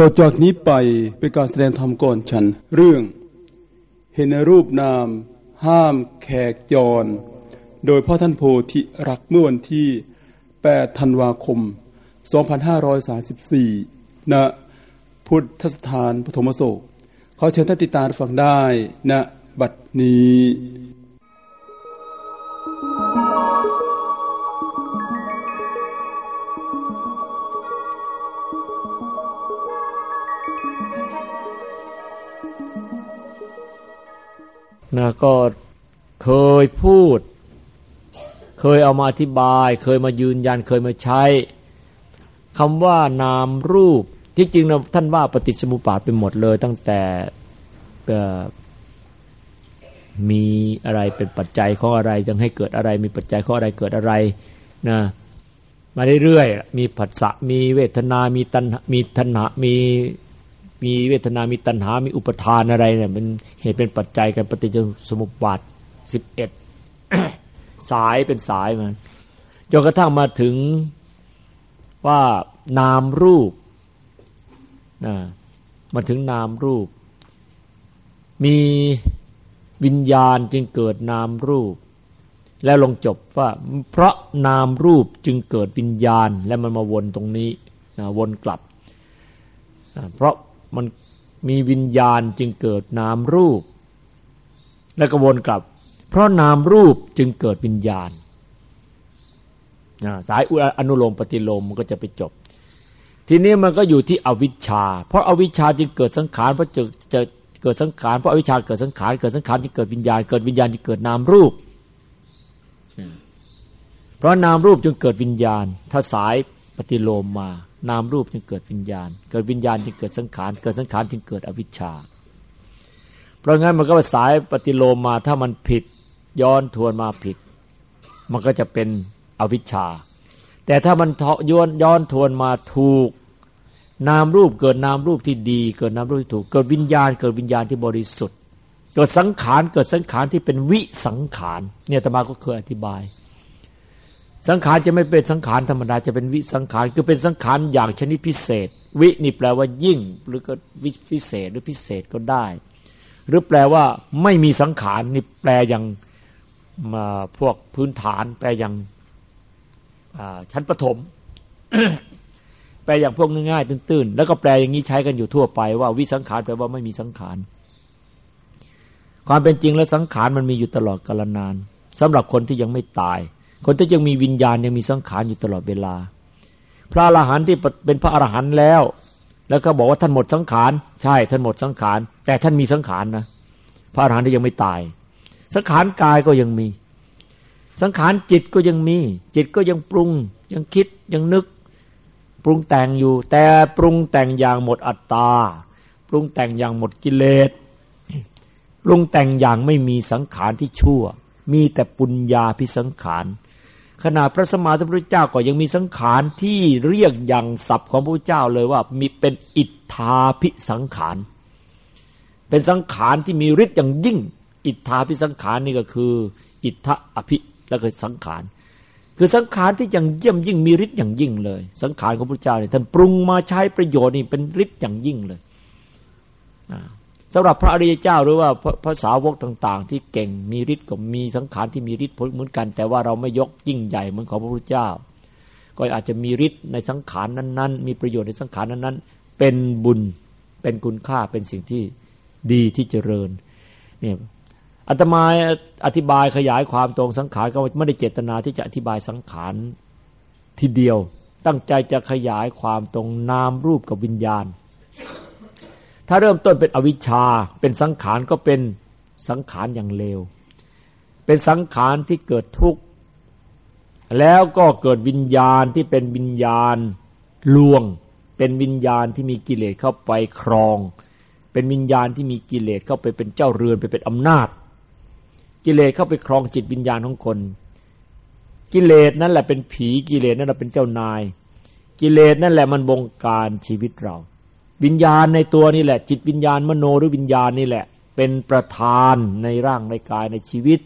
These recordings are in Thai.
ต่อจากนี้ไปเป็นการแสดงธรรมก่อนฉัน เรื่อง เห็นรูปนาม ห้ามแขกจร โดยพ่อท่านโพธิรักเมื่อวันที่ 8 ธันวาคม 2534 ณ พุทธสถานปฐมโศก ขอเชิญท่านติดตามฟังได้ณบัดนี้ นะก็เคยพูด เคยเอามาอธิบาย เคยมายืนยันเคยมาใช้คำว่านามรูปที่จริงนะท่านว่าปฏิสมุปบาทไปหมดเลย ตั้งแต่มีอะไรเป็นปัจจัยของอะไรจึงให้เกิดอะไร มีปัจจัยของอะไรเกิดอะไรนะมาเรื่อยๆมีผัสสะมีเวทนา มีตัณมีทัณหามี มีเวทนา มีตัณหา มีอุปทานอะไรเนี่ยมันเหตุเป็นปัจจัยกันปฏิจจสมุปบาทสิบเอ็ดสายเป็นสายมันจนกระทั่งมาถึงว่านามรูปนะมาถึงนามรูป มีวิญญาณจึงเกิดนามรูป แล้วลงจบว่า เพราะนามรูปจึงเกิดวิญญาณ และมันมาวนตรงนี้นะวนกลับ เพราะ มันมีวิญญาณจึงเกิดนามรูป และกระวนกลับ เพราะนามรูปจึงเกิดวิญญาณสายอนุโลมปฏิโลมมันก็จะไปจบ ทีนี้มันก็อยู่ที่อวิชชา เพราะอาวิชชาจึงเกิดสังขารเพราะจะจะเกิดสังขารเพราะอวิชชาเกิดสังขารเกิดสังขารจึงเกิดวิญญาณ เกิดวิญญาณจึงเกิดนามรูป เพราะนามรูปจึงเกิดวิญญาณ ถ้าสาย ปฏิโลมมา นามรูปจึงเกิดวิญญาณ เกิดวิญญาณจึงเกิดสังขาร เกิดสังขารจึงเกิดอวิชชา เพราะงั้นมันก็สายปฏิโลมมาถ้ามันผิดย้อนทวนมาผิด มันก็จะเป็นอวิชชา แต่ถ้ามันย้อนย้อนทวนมาถูก นามรูปเกิดนามรูปที่ดี เกิดนามรูปที่ถูก เกิดวิญญาณ เกิดวิญญาณที่บริสุทธิ์ เกิดสังขาร เกิดสังขารที่เป็นวิสังขาร เนี่ยตมาก็เคยอธิบาย สังขารจะไม่เป็นสังขารธรรมดาจะเป็นวิสังขารคือเป็นสังขารอย่างชนิดพิเศษ วินี่แปลว่ายิ่ง หรือก็วิพิเศษหรือพิเศษก็ได้ หรือแปลว่าไม่มีสังขารนี่แปลอย่างมาพวกพื้นฐาน แปลอย่างชั้นประถม แปลอย่างพวกง่ายๆตื้นๆ แล้วก็แปลอย่างนี้ใช้กันอยู่ทั่วไปว่าวิสังขารแปลว่าไม่มีสังขารความเป็นจริงแล้วสังขารมันมีอยู่ตลอดกาลนานสำหรับคนที่ยังไม่ตาย คนที่ยังมีวิญญาณยังมีสังขารอยู่ตลอดเวลา พระอรหันต์ที่เป็นพระอรหันต์แล้ว แล้วก็บอกว่าท่านหมดสังขาร ใช่ท่านหมดสังขาร แต่ท่านมีสังขารนะ พระอรหันต์ที่ยังไม่ตาย สังขารกายก็ยังมี สังขารจิตก็ยังมี จิตก็ยังปรุง ยังคิดยังนึก ปรุงแต่งอยู่ แต่ปรุงแต่งอย่างหมดอัตตา ปรุงแต่งอย่างหมดกิเลสปรุงแต่งอย่างไม่มีสังขารที่ชั่ว มีแต่ปุญญาพิสังขาร ขนาดพระสมมาสัมพุทธเจ้าก็ยังมีสังขารที่เรียกอย่างศัพท์ของพระเจ้าเลยว่ามีเป็นอิทธาพิสังขาร เป็นสังขารที่มีฤทธิ์อย่างยิ่ง อิทธาพิสังขารนี่ก็คือ อิทธะอภิแล้วก็สังขาร คือสังขารที่อย่างเยี่ยมยิ่งมีฤทธิ์อย่างยิ่งเลย สังขารของพระเจ้าเนี่ยท่านปรุงมาใช้ประโยชน์นี่เป็นฤทธิ์อย่างยิ่งเลย สำหรับพระอริยเจ้าหรือว่าภาษาวกต่าง ๆ ที่เก่งมีฤทธิ์ก็มีสังขารที่มีฤทธิ์เหมือนกัน แต่ว่าเราไม่ยกยิ่งใหญ่เหมือนของพระพุทธเจ้า ก็อาจจะมีฤทธิ์ในสังขารนั้น ๆ มีประโยชน์ในสังขารนั้นๆ เป็นบุญเป็นคุณค่าเป็นสิ่งที่ดีที่เจริญเนี่ยอาตมาอธิบายขยายความตรงสังขารก็ไม่ได้เจตนาที่จะอธิบายสังขารทีเดียว ตั้งใจจะขยายความตรงนามรูปกับวิญญาณ ถ้าเริ่มต้นเป็นอวิชชา เป็นสังขารก็เป็นสังขารอย่างเลว เป็นสังขารที่เกิดทุกข์ แล้วก็เกิดวิญญาณที่เป็นวิญญาณลวง เป็นวิญญาณที่มีกิเลสเข้าไปครอง เป็นวิญญาณที่มีกิเลสเข้าไปเป็นเจ้าเรือนไปเป็นอำนาจ กิเลสเข้าไปครองจิตวิญญาณของคน กิเลสนั่นแหละเป็นผีกิเลสนั่นแหละเป็นเจ้านาย กิเลสนั่นแหละมันบงการชีวิตเรา วิญญาณในตัวนี่แหละ จิตวิญญาณมโนหรือวิญญาณนี่แหละ เป็นประธานในร่างในกายในชีวิต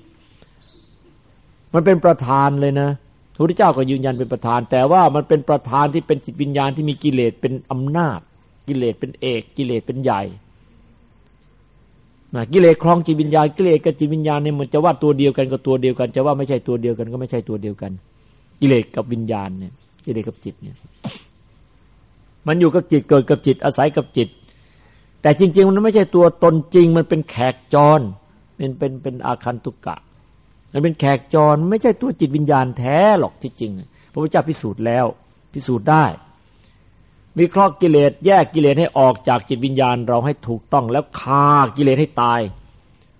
มันเป็นประธานเลยนะพระพุทธเจ้าก็ยืนยันเป็นประธาน แต่ว่ามันเป็นประธานที่เป็นจิตวิญญาณที่มีกิเลสเป็นอำนาจ กิเลสเป็นเอกกิเลสเป็นใหญ่นะกิเลสครองจิตวิญญาณกิเลสกับจิตวิญญาณเนี่ยมันจะว่าตัวเดียวกันก็ตัวเดียวกัน จะว่าไม่ใช่ตัวเดียวกันก็ไม่ใช่ตัวเดียวกัน กิเลสกับวิญญาณเนี่ยกิเลสกับจิตเนี่ย มันอยู่กับจิตเกิดกับจิตอาศัยกับจิต แต่จริง ๆ มันไม่ใช่ตัวตนจริง มันเป็นแขกจรเป็นเป็นเป็นอาคันตุกะ มันเป็นแขกจรไม่ใช่ตัวจิตวิญญาณแท้หรอกที่จริงพระพุทธเจ้าพิสูจน์แล้ว พิสูจน์ได้วิเคราะห์กิเลสแยกกิเลสให้ออกจากจิตวิญญาณเราให้ถูกต้องแล้วฆ่ากิเลสให้ตาย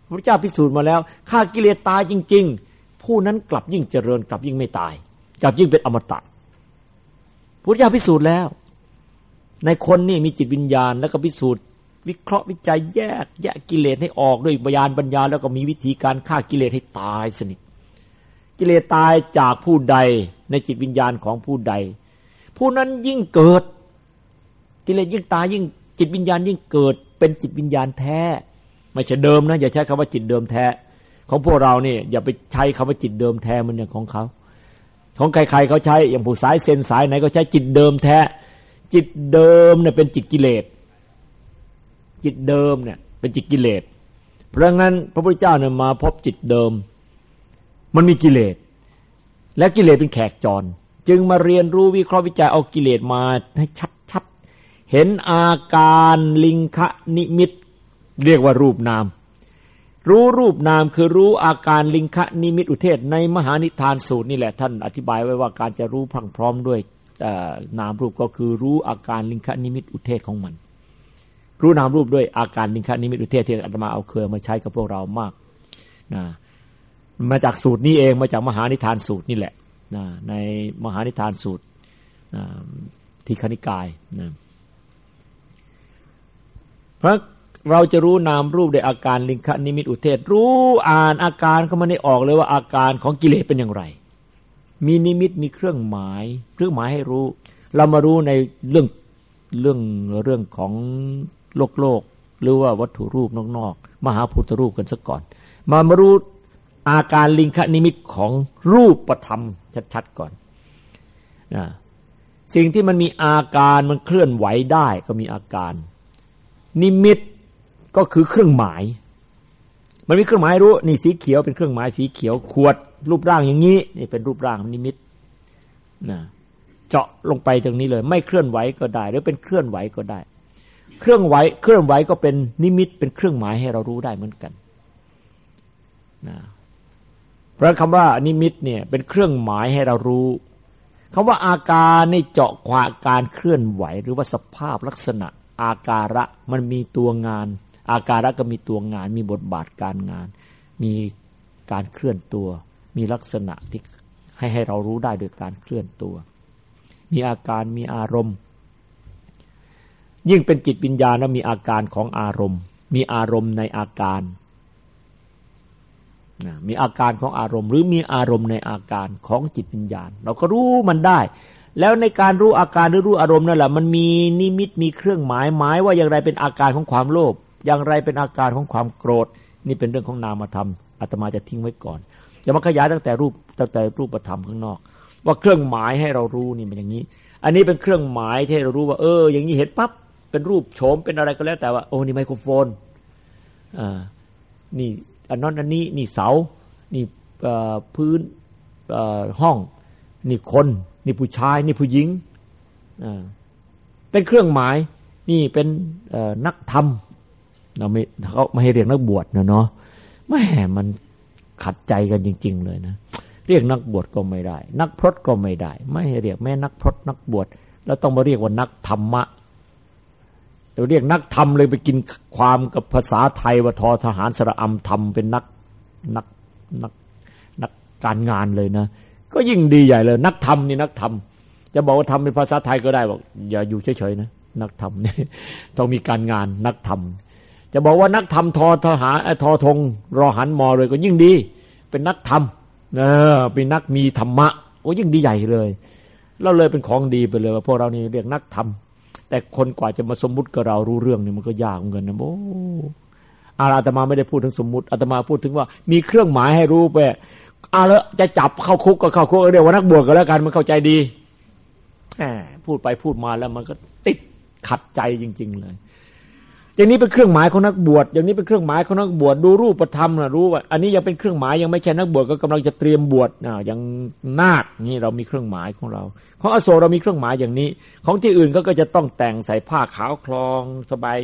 พระเจ้าพิสูจน์มาแล้วฆ่ากิเลสตายจริง ๆ ผู้นั้นกลับยิ่งเจริญกลับยิ่งไม่ตาย กลับยิ่งเป็นอมตะพระเจ้าพิสูจน์แล้ว ในคนนี่มีจิตวิญญาณแล้วก็พิสูจน์ วิเคราะห์วิจัยแยก แยกกิเลสให้ออกด้วยบยานปัญญา แล้วก็มีวิธีการฆ่ากิเลสให้ตายสนิทกิเลสตายจากผู้ใดในจิตวิญญาณของผู้ใด ผู้นั้นยิ่งเกิด กิเลสยิ่งตายยิ่งจิตวิญญาณยิ่งเกิด เป็นจิตวิญญาณแท้ ไม่ใช่เดิมนะ อย่าใช้คำว่าจิตเดิมแท้ ของพวกเราเนี่ยอย่าไปใช้คำว่าจิตเดิมแท้มันอย่างของเขา ของใครๆเขาใช้อย่างผู้สายเซนสายไหนก็ใช้จิตเดิมแท้ จิตเดิมเนี่ยเป็นจิตกิเลส จิตเดิมเนี่ยเป็นจิตกิเลส เพราะงั้นพระพุทธเจ้าเนี่ยมาพบจิตเดิม มันมีกิเลส และกิเลสเป็นแขกจร จึงมาเรียนรู้วิเคราะห์วิจัยเอากิเลสมาให้ชัดเห็นอาการลิงคะนิมิต เรียกว่ารูปนาม รู้รูปนามคือรู้อาการลิงคะนิมิตอุเทศในมหานิทานสูตรนี่แหละท่านอธิบายไว้ว่าการจะรู้พังพร้อมด้วย นามรูปก็คือรู้อาการลิงคนิมิตอุเทศของมัน รู้นามรูปด้วยอาการลิงคนิมิตอุเทศที่อาตมาเอาเคยมาใช้กับพวกเรามากนะมาจากสูตรนี้เองมาจากมหานิทานสูตรนี่แหละนะในมหานิทานสูตรที่คณิกายนะเพราะเราจะรู้นามรูปในอาการลิงคนิมิตอุเทศ รู้อ่านอาการก็มันได้ออกเลยว่าอาการของกิเลสเป็นอย่างไร มีนิมิตมีเครื่องหมาย เครื่องหมายให้รู้ เรามารู้ในเรื่องเรื่องเรื่องของโลกโลก หรือว่าวัตถุรูปนอกๆมหาพุทธรูปกันซะก่อน มามารู้อาการลิงคนิมิตของรูปประธรรมชัดๆก่อนนะสิ่งที่มันมีอาการมันเคลื่อนไหวได้ก็มีอาการ นิมิตก็คือเครื่องหมาย มันมีเครื่องหมายรู้ นี่สีเขียวเป็นเครื่องหมายสีเขียว ขวด รูปร่างอย่างนี้นี่เป็นรูปร่างนิมิตนะเจาะลงไปตรงนี้เลย ไม่เคลื่อนไหวก็ได้ หรือเป็นเคลื่อนไหวก็ได้ เครื่องไหวเคลื่อนไหวก็เป็นนิมิตเป็นเครื่องหมายให้เรารู้ได้เหมือนกันนะเพราะคำว่านิมิตเนี่ยเป็นเครื่องหมายให้เรารู้คำว่าอาการในเจาะความการเคลื่อนไหว หรือว่าสภาพลักษณะ อาการะมันมีตัวงาน อาการะก็มีตัวงาน มีบทบาทการงาน มีการเคลื่อนตัว มีลักษณะที่ให้ให้เรารู้ได้โดยการเคลื่อนตัว มีอาการมีอารมณ์ ยิ่งเป็นจิตวิญญาณแล้วมีอาการของอารมณ์ มีอารมณ์ในอาการมีอาการของอารมณ์ หรือมีอารมณ์ในอาการของจิตวิญญาณ เราก็รู้มันได้ แล้วในการรู้อาการหรือรู้อารมณ์นั่นแหละมันมีนิมิตมีเครื่องหมายหมายว่าอย่างไรเป็นอาการของความโลภอย่างไรเป็นอาการของความโกรธ นี่เป็นเรื่องของนามธรรมอาตมาจะทิ้งไว้ก่อน จะมาขยายตั้งแต่รูปตั้งแต่รูปธรรมข้างนอก ว่าเครื่องหมายให้เรารู้นี่มันอย่างนี้ อันนี้เป็นเครื่องหมายที่เรารู้ว่าเออ อย่างนี้เห็นปั๊บเป็นรูปโฉมเป็นอะไรก็แล้ว แต่ว่าโอ้นี่ไมโครโฟนอ่านี่อันนั้นอันนี้นี่เสา นี่พื้นห้อง นี่คน นี่ผู้ชาย นี่ผู้หญิงเป็นเครื่องหมาย นี่เป็นนักธรรมเราไม่เขาไม่ให้เรียกนักบวชนะเนาะแม่มัน ขัดใจกันจริง ๆ เลยนะ เรียกนักบวชก็ไม่ได้ นักพรตก็ไม่ได้ ไม่ให้เรียกแม่นักพรตนักบวชแล้วต้องมาเรียกว่านักธรรมะเราเรียกนักธรรมเลยไปกินความกับภาษาไทยว่าทอทหารสระอำธรรมเป็นนักนักนักนักการงานเลยนะ ก็ยิ่งดีใหญ่เลย นักธรรมนี่นักธรรมจะบอกว่าทำเป็นภาษาไทยก็ได้บอกอย่าอยู่เฉยๆนะนักธรรมนี่ต้องมีการงานนักธรรม จะบอกว่านักธรรมทอทหารทอทงรอหันมอเลยก็ยิ่งดี เป็นนักธรรมเออเป็นนักมีธรรมะก็ยิ่งดีใหญ่เลยเราเลยเป็นของดีไปเลยว่าพวกเรานี่เรียกนักธรรมแต่คนกว่าจะมาสมมุติกับเรารู้เรื่องนี่มันก็ยากเหมือนกันนะโอ้อาตมาไม่ได้พูดถึงสมมุติอาตมาพูดถึงว่า มีเครื่องหมายให้รู้ไปเอาแล้วจะจับเข้าคุกก็เข้าคุกเรียกว่านักบวชก็แล้วกันมันเข้าใจดีแหมพูดไปพูดมาแล้วมันก็ติดขัดใจจริง ๆ เลย อย่างนี้เป็นเครื่องหมายของนักบวชอย่างนี้เป็นเครื่องหมายของนักบวชดูรูปธรรมนะรู้ว่า อันนี้ยังเป็นเครื่องหมายยังไม่ใช่นักบวชก็กำลังจะเตรียมบวชอ่าอย่างนาคนี่เรามีเครื่องหมายของเรา ของอโศกเรามีเครื่องหมายอย่างนี้ ของที่อื่นก็ก็จะต้องแต่งใส่ผ้าขาวคลองสบาย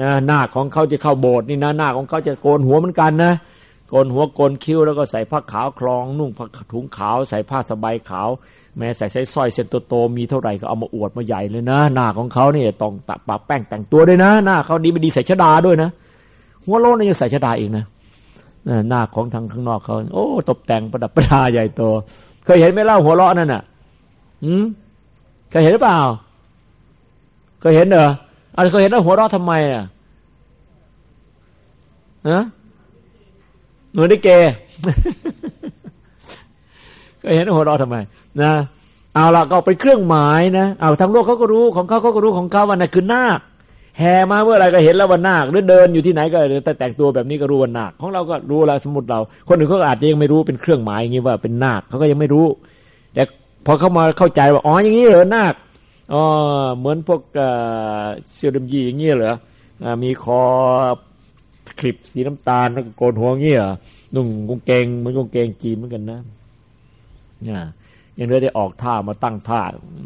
นะหน้าของเขาจะเข้าโบสถ์นี่นะหน้าของเขาจะโกนหัวเหมือนกันนะ โกนหัวโกนคิ้วแล้วก็ใส่ผ้าขาวคลอง นุ่งผ้าถุงขาว ใส่ผ้าสบายขาว แม้ใส่ใส่สร้อยเส้นโตๆมีเท่าไหร่ก็เอามาอวดมาใหญ่เลยนะ หน้าของเขาเนี่ยต้องตะปะแป้งแต่งตัวด้วยนะ หน้าเขาดีไม่ดีใส่ชดาด้วยนะ หัวโล้นนี่ยังใส่ชดาอีกนะหน้าของทางข้างนอกเขาโอ้ ตกแต่งประดับประดาใหญ่โตเคยเห็นไหมเล่าหัวเราะนั่นน่ะอืมเคยเห็นหรือเปล่าเคยเห็นเหรออะไรเคยเห็นแล้วหัวเราะทำไมอะฮะ หนูได้เกก็เห็นหัวเราะทำไม นะเอาละก็เป็นเครื่องหมายนะเอาทางโลกเขาก็รู้ของเขาเขาก็รู้ของเขาว่านั่นคือนาคแห่มาเมื่อไรก็เห็นแล้วว่านาคหรือเดินอยู่ที่ไหนก็แต่แต่งตัวแบบนี้ก็รู้ว่านาคของเราก็รู้แล้วสมมติเรา คนอื่นเขาอาจจะยังไม่รู้เป็นเครื่องหมายอย่างนี้ว่าเป็นนาคเขาก็ยังไม่รู้ แต่พอเขามาเข้าใจว่าอ๋ออย่างนี้เหรอนาคอ๋อเหมือนพวกเซียวดมยีอย่างนี้เหรอมีคอ คลิปสีน้ำตาลแล้วก็โกนหัวเงี้ยนุ่งกงเกงเหมือนกงเกงจีนเหมือนกันนะเนี่ยยังได้ได้ออกท่ามาตั้งท่า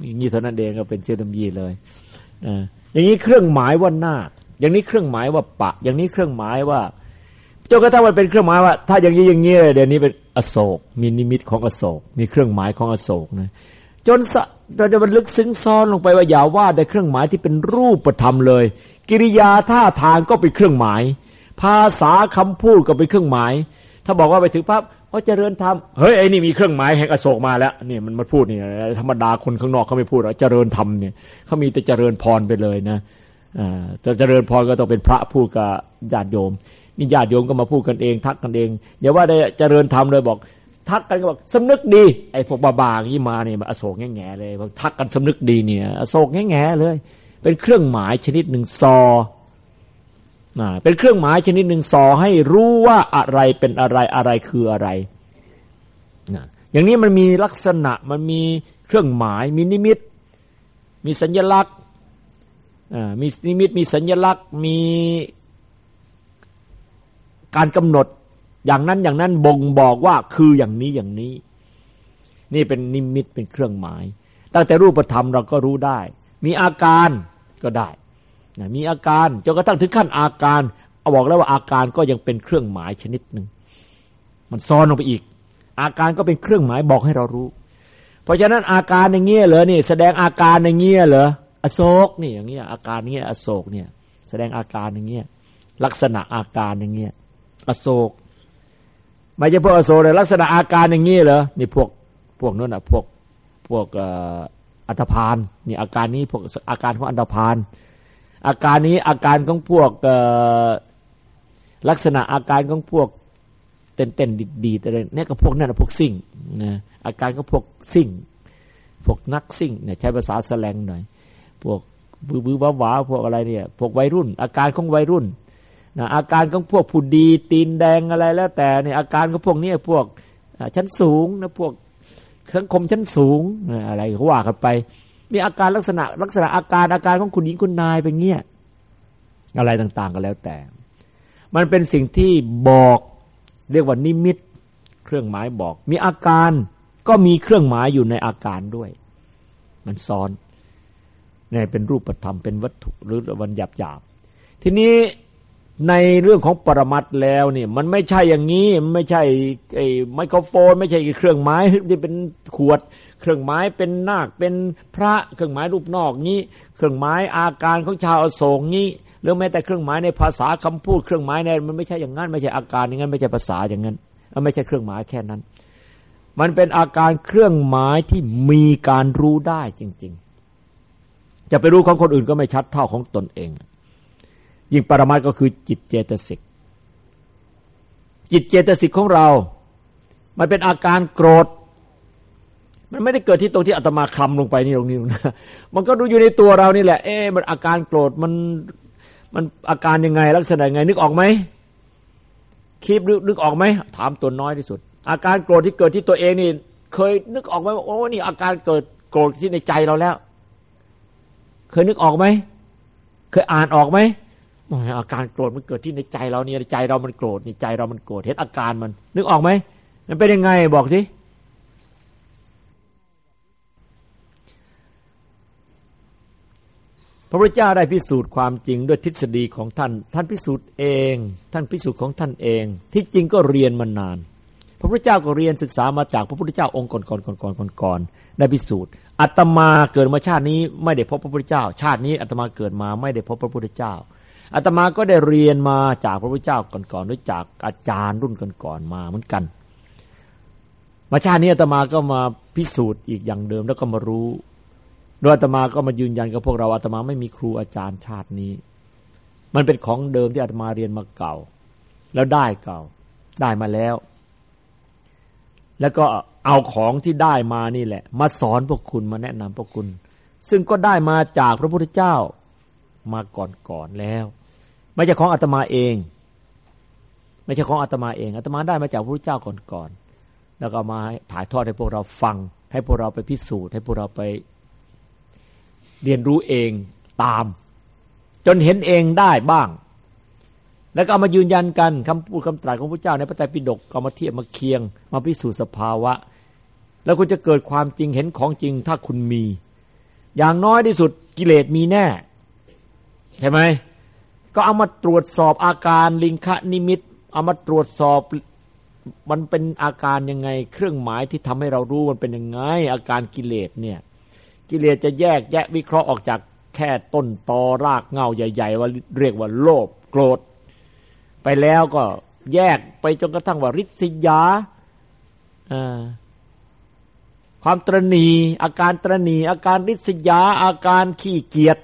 อย่างนี้เท่านั้นเองก็เป็นเซดมยีเลยออย่างนี้เครื่องหมายว่าน้าอย่างนี้เครื่องหมายว่าปะ อย่างนี้เครื่องหมายว่าจนกระทั่งมันเป็นเครื่องหมายว่า ถ้าอย่างนี้อย่างนี้เดี๋ยวนี้เป็นอโศก มีนิมิตของอโศก มีเครื่องหมายของอโศกนะจนเราจะบรรลึกซึ้งซ้อนลงไปว่าอย่าว่าแต่เครื่องหมายที่เป็นรูปธรรมเลย กิริยาท่าทางก็เป็นเครื่องหมาย ภาษาคำพูดก็เป็นเครื่องหมาย ถ้าบอกว่าไปถึงปั๊บเขาเจริญธรรมเฮ้ยไอ้นี่มีเครื่องหมายแห่งอโศกมาแล้วนี่มันมาพูดนี่ธรรมดาคนข้างนอกเขาไม่พูดหรอกเจริญธรรมเนี่ยเขามีแต่เจริญพรไปเลยนะอ่าแต่เจริญพรก็ต้องเป็นพระพูดกับญาติโยมนี่ญาติโยมก็มาพูดกันเอง ทักกันเองอย่าว่าได้เจริญธรรมเลยบอก ทักกันก็บอกสำนึกดีไอ้พวกบาบางยี่มาเนี่ยมาอโศกแง่แง่เลยบอกทักกันสำนึกดีเนี่ย อโศกแง่แง่เลย เป็นเครื่องหมายชนิดหนึ่งซอ เป็นเครื่องหมายชนิดหนึ่งสอให้รู้ว่าอะไรเป็นอะไรอะไรคืออะไรนะอย่างนี้มันมีลักษณะมันมีเครื่องหมาย มีนิมิต มีสัญลักษณ์มีนิมิตมีสัญลักษณ์ มีการกำหนดอย่างนั้นอย่างนั้นบ่งบอกว่าคืออย่างนี้อย่างนี้ นี่เป็นนิมิตเป็นเครื่องหมายตั้งแต่รูปธรรมเราก็รู้ได้ มีอาการก็ได้ มีอาการจนกระทั่งถึงขั้นอาการเอาบอกแล้วว่าอาการก็ยังเป็นเครื่องหมายชนิดหนึ่งมันซ้อนลงไปอีก อาการก็เป็นเครื่องหมายบอกให้เรารู้ เพราะฉะนั้นอาการในเงี้ยเหรอนี่แสดงอาการในเงี้ยเหรออโศกนี่อย่างเงี้ยอาการเงี้ยอโศกเนี่ย แสดงอาการอย่างเงี้ยลักษณะอาการอย่างเงี้ยอโศกไม่ใช่พวกอโศกเลยลักษณะอาการอย่างเงี้ยเหรอนี่พวกพวกนู้นอะพวกพวกอัตภานนี่อาการนี้พวกอาการของอัตภาน อาการนี้อาการของพวกลักษณะอาการของพวกเต้นเต้นดีดีแต่เนี่ยก็พวกนั่นพวกซิ่งนะอาการก็พวกซิ่ง พวกนักซิ่งเนี่ยใช้ภาษาแสลงหน่อย พวกบื้อบื้อว้าวาพวกอะไรเนี่ย พวกวัยรุ่น อาการของวัยรุ่นนะอาการของพวกผู้ดีตีนแดงอะไรแล้ว แต่เนี่ยอาการของพวกนี้พวกชั้นสูงนะพวกสังคมชั้นสูงอะไรเขาว่ากันไป มีอาการลักษณะ ลักษณะอาการอาการของคุณหญิงคุณนายเป็นเงี้ยอะไรต่างๆก็แล้วแต่ มันเป็นสิ่งที่บอกเรียกว่านิมิต เครื่องหมายบอก มีอาการก็มีเครื่องหมายอยู่ในอาการด้วย มันซ้อนเนี่ยเป็นรูปธรรมเป็นวัตถุหรือวันหยาบหยาบทีนี้ในเรื่องของปรมัตแล้วเนี่ย มันไม่ใช่อย่างนี้ ไม่ใช่ไอ้ไมโครโฟน ไม่ใช่เครื่องไม้ที่เป็นขวด เครื่องไม้เป็นนาคเป็นพระ เครื่องไม้รูปนอกนี้ เครื่องไม้อาการของชาวอโศกนี้หรือแม้แต่เครื่องไม้ในภาษาคำพูด เครื่องไม้ในมันไม่ใช่อย่างนั้นไม่ใช่อาการอย่างนั้นไม่ใช่ภาษาอย่างนั้นไม่ใช่เครื่องหมายแค่นั้น มันเป็นอาการเครื่องหมายที่มีการรู้ได้จริง ๆ จะไปรู้ของคนอื่นก็ไม่ชัดเท่าของตนเอง ยิ่งปรมัตก็คือจิตเจตสิกจิตเจตสิกของเรา มันเป็นอาการโกรธ มันไม่ได้เกิดที่ตรงที่อาตมาคลำลงไปนี่ตรงนี้นะมันก็ดูอยู่ในตัวเรานี่แหละ เอ๊ะมันอาการโกรธมันมันอาการยังไงลักษณะยังไง นึกออกไหมคิดนึกออกไหมถามตัวน้อยที่สุด อาการโกรธที่เกิดที่ตัวเองนี่ เคยนึกออกไหมว่าโอ้นี่อาการเกิดโกรธที่ในใจเราแล้ว เคยนึกออกไหมเคยอ่านออกไหมอาการโกรธมันเกิดที่ในใจเราเนี่ยใจเรามันโกรธในใจเรามันโกรธเห็นอาการมัน นึกออกไหมมันเป็นยังไงบอกสิ พระพุทธเจ้าได้พิสูจน์ความจริงด้วยทฤษฎีของท่าน ท่านพิสูจน์เอง ท่านพิสูจน์ของท่านเอง ที่จริงก็เรียนมานาน พระพุทธเจ้าก็เรียนศึกษามาจากพระพุทธเจ้าองค์ก่อนก่อนก่อนก่อนก่อนก่อนได้พิสูจน์อัตมาเกิดมาชาตินี้ไม่ได้พบพระพุทธเจ้า ชาตินี้อัตมาเกิดมาไม่ได้พบพระพุทธเจ้าอัตมาก็ได้เรียนมาจากพระพุทธเจ้าก่อนๆหรือจากอาจารย์รุ่นก่อนๆมาเหมือนกัน มาชาตินี้อัตมาก็มาพิสูจน์อีกอย่างเดิมแล้วก็มารู้ โดยอาตมาก็มายืนยันกับพวกเราอาตมาไม่มีครูอาจารย์ชาตินี้ มันเป็นของเดิมที่อาตมาเรียนมาเก่า แล้วได้เก่า ได้มาแล้ว แล้วก็เอาของที่ได้มานี่แหละ มาสอนพวกคุณมาแนะนำพวกคุณ ซึ่งก็ได้มาจากพระพุทธเจ้ามาก่อนๆแล้ว ไม่ใช่ของอาตมาเอง ไม่ใช่ของอาตมาเองอาตมาได้มาจากพระพุทธเจ้าก่อนๆแล้วก็มาถ่ายทอดให้พวกเราฟัง ให้พวกเราไปพิสูจน์ให้พวกเราไป เรียนรู้เองตาม จนเห็นเองได้บ้าง แล้วก็เอามายืนยันกันคำพูดคำตรัสของพระเจ้าในพระไตรปิฎกเอามาเทียบมาเคียง มาพิสูจน์สภาวะ แล้วคุณจะเกิดความจริงเห็นของจริงถ้าคุณมี อย่างน้อยที่สุดกิเลสมีแน่ ใช่ไหมก็เอามาตรวจสอบอาการลิงคะนิมิต เอามาตรวจสอบมันเป็นอาการยังไง เครื่องหมายที่ทำให้เรารู้มันเป็นยังไง อาการกิเลสเนี่ย กิเลสจะแยกแยะวิเคราะห์ออกจากแค่ต้นตอรากเงาใหญ่ ๆ ว่าเรียกว่าโลภโกรธ ไปแล้วก็แยกไปจนกระทั่งว่าริษยาความตรณีอาการตรณีอาการริษยาอาการขี้เกียจ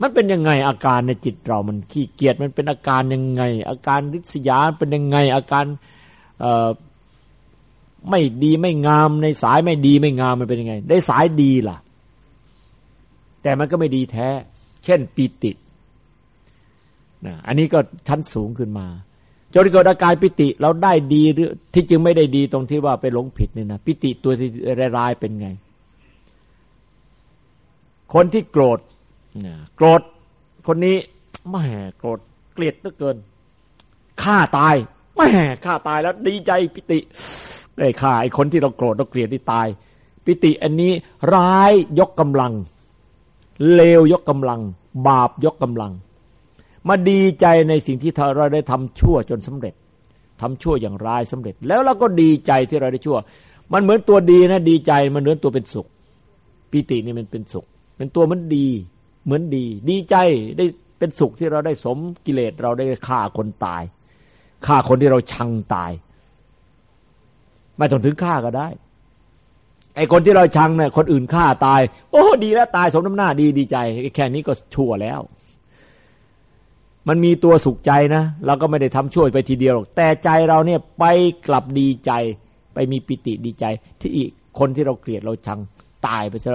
มันเป็นยังไงอาการในจิตเรา มันขี้เกียจมันเป็นอาการยังไง อาการริษยาเป็นยังไง อาการไม่ดีไม่งามในสายไม่ดีไม่งามมันเป็นยังไง ได้สายดีล่ะ แต่มันก็ไม่ดีแท้ เช่นปีตินะอันนี้ก็ชั้นสูงขึ้นมาจนเกิดอาการปิติเราได้ดีหรือที่จริงไม่ได้ดีตรงที่ว่าไปหลงผิดนี่นะปิติตัวที่ร้ายเป็นไง คนที่โกรธนะโกรธคนนี้ไม่โกรธเกลียดเหลือเกินฆ่าตายไม่ฆ่าตายแล้วดีใจปิติได้ฆ่าไอ้คนที่เราโกรธเราเกลียดที่ตาย ปิติอันนี้ร้ายยกกำลัง เลวยกกำลัง บาปยกกำลัง มาดีใจในสิ่งที่เราได้ทำชั่วจนสำเร็จทำชั่วอย่างร้ายสำเร็จ แล้วเราก็ดีใจที่เราได้ชั่ว มันเหมือนตัวดีนะ ดีใจมันเหมือนตัวเป็นสุขปีตินี่มันเป็นสุข เป็นตัวมันดี เหมือนดี ดีใจได้เป็นสุขที่เราได้สมกิเลสเราได้ฆ่าคนตายฆ่าคนที่เราชังตาย ไม่ต้องถึงฆ่าก็ได้ ไอ้คนที่เราชังเนี่ยคนอื่นฆ่าตาย โอ้ดีแล้วตายสมน้ำหน้าดีดีใจ แค่นี้ก็ชั่วแล้ว มันมีตัวสุขใจนะเราก็ไม่ได้ทำช่วยไปทีเดียวหรอกแต่ใจเราเนี่ยไปกลับดีใจ ไปมีปิติดีใจ ที่อีกคนที่เราเกลียดเราชังตายไปซะ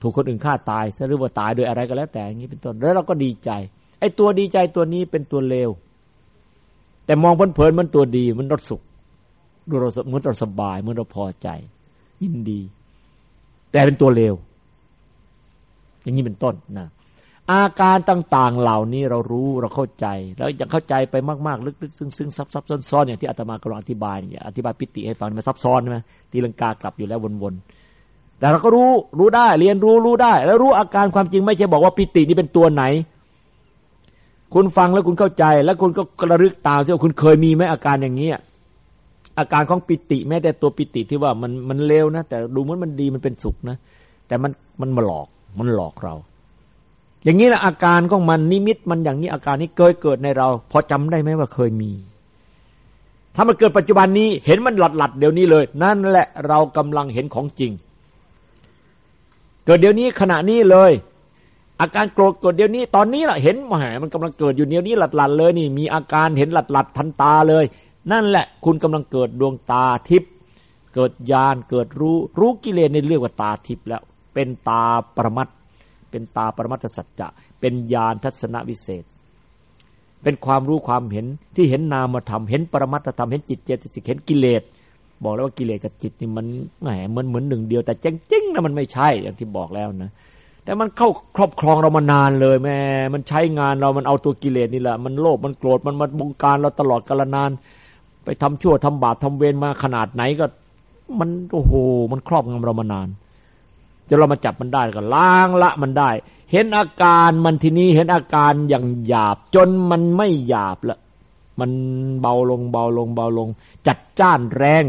ถูกคนอื่นฆ่าตายซะหรือว่าตายโดยอะไรก็แล้ว แต่อย่างนี้เป็นต้นแล้วเราก็ดีใจ ไอ้ตัวดีใจตัวนี้เป็นตัวเลวแต่มองเพลินๆมันตัวดีมันรสสุข ดูเราเหมือนเราสบายเหมือนเราพอใจ ยินดี แต่เป็นตัวเลว อย่างนี้เป็นต้นนะอาการต่าง ๆ เหล่านี้เรารู้เราเข้าใจ แล้วยังเข้าใจไปมาก ๆ ลึกๆซึ้งๆซับซับซ้อนๆอย่างที่อาตมากำลังอธิบายเนี่ยอธิบายปิติให้ฟังมันซับซ้อนใช่ไหมตีลังกากลับอยู่แล้ววนๆแต่เราก็รู้รู้ได้ เรียนรู้รู้ได้ แล้วรู้อาการความจริงไม่ใช่บอกว่าปิตินี่เป็นตัวไหน คุณฟังแล้วคุณเข้าใจ แล้วคุณก็ระลึกตามว่าคุณเคยมีไหมอาการอย่างนี้ อาการของปิติแม้แต่ตัวปิติที่ว่ามันมันเลวนะแต่ดูเหมือนมันดีมันเป็นสุขนะแต่มันมันมาหลอกมันหลอกเรา อย่างนี้นะอาการของมันนิมิตมันอย่างนี้อาการนี้เคยเกิดในเราพอจำได้ไหมว่าเคยมี ถ้ามันเกิดปัจจุบันนี้เห็นมันหลัดหลัดเดี๋ยวนี้เลย นั่นแหละเรากำลังเห็นของจริง เกิดเดี๋ยวนี้ขณะนี้เลย อาการโกรธเกิดเดี๋ยวนี้ ตอนนี้แหละเห็นมาหมันกำลังเกิดอยู่เดี๋ยวนี้หลัดหลัดเลยนี่มีอาการเห็นหลัดหลัดทันตาเลย นั่นแหละคุณกำลังเกิดดวงตาทิพย์เกิดญาณเกิดรู้รู้กิเลสในเรียกว่าตาทิพย์แล้ว เป็นตาประมัตเป็นตาประมัตสัจจะเป็นญาณทัศนวิเศษ เป็นความรู้ความเห็นที่เห็นนามธรรมเห็นปรมัตธรรมเห็นจิตเจตสิกเห็นกิเลสบอกแล้วว่ากิเลสกับจิตนี่มันแหมเหมือนเหมือนหนึ่งเดียว แต่จริงๆนะมันไม่ใช่อย่างที่บอกแล้วนะแต่มันเข้าครอบครองเรามานานเลยแม่มันใช้งานเรามันเอาตัวกิเลสนี่แหละ มันโลภมันโกรธมันมาบงการเราตลอดกาลนาน ไปทำชั่วทำบาปทำเวรมาขนาดไหนก็ มันโอ้โหมันครอบงำเรามานานจนเรามาจับมันได้ก็ล้างละมันได้ เห็นอาการมันทีนี้เห็นอาการอย่างหยาบ จนมันไม่หยาบละมันเบาลงเบาลงเบาลง จัดจ้านแรง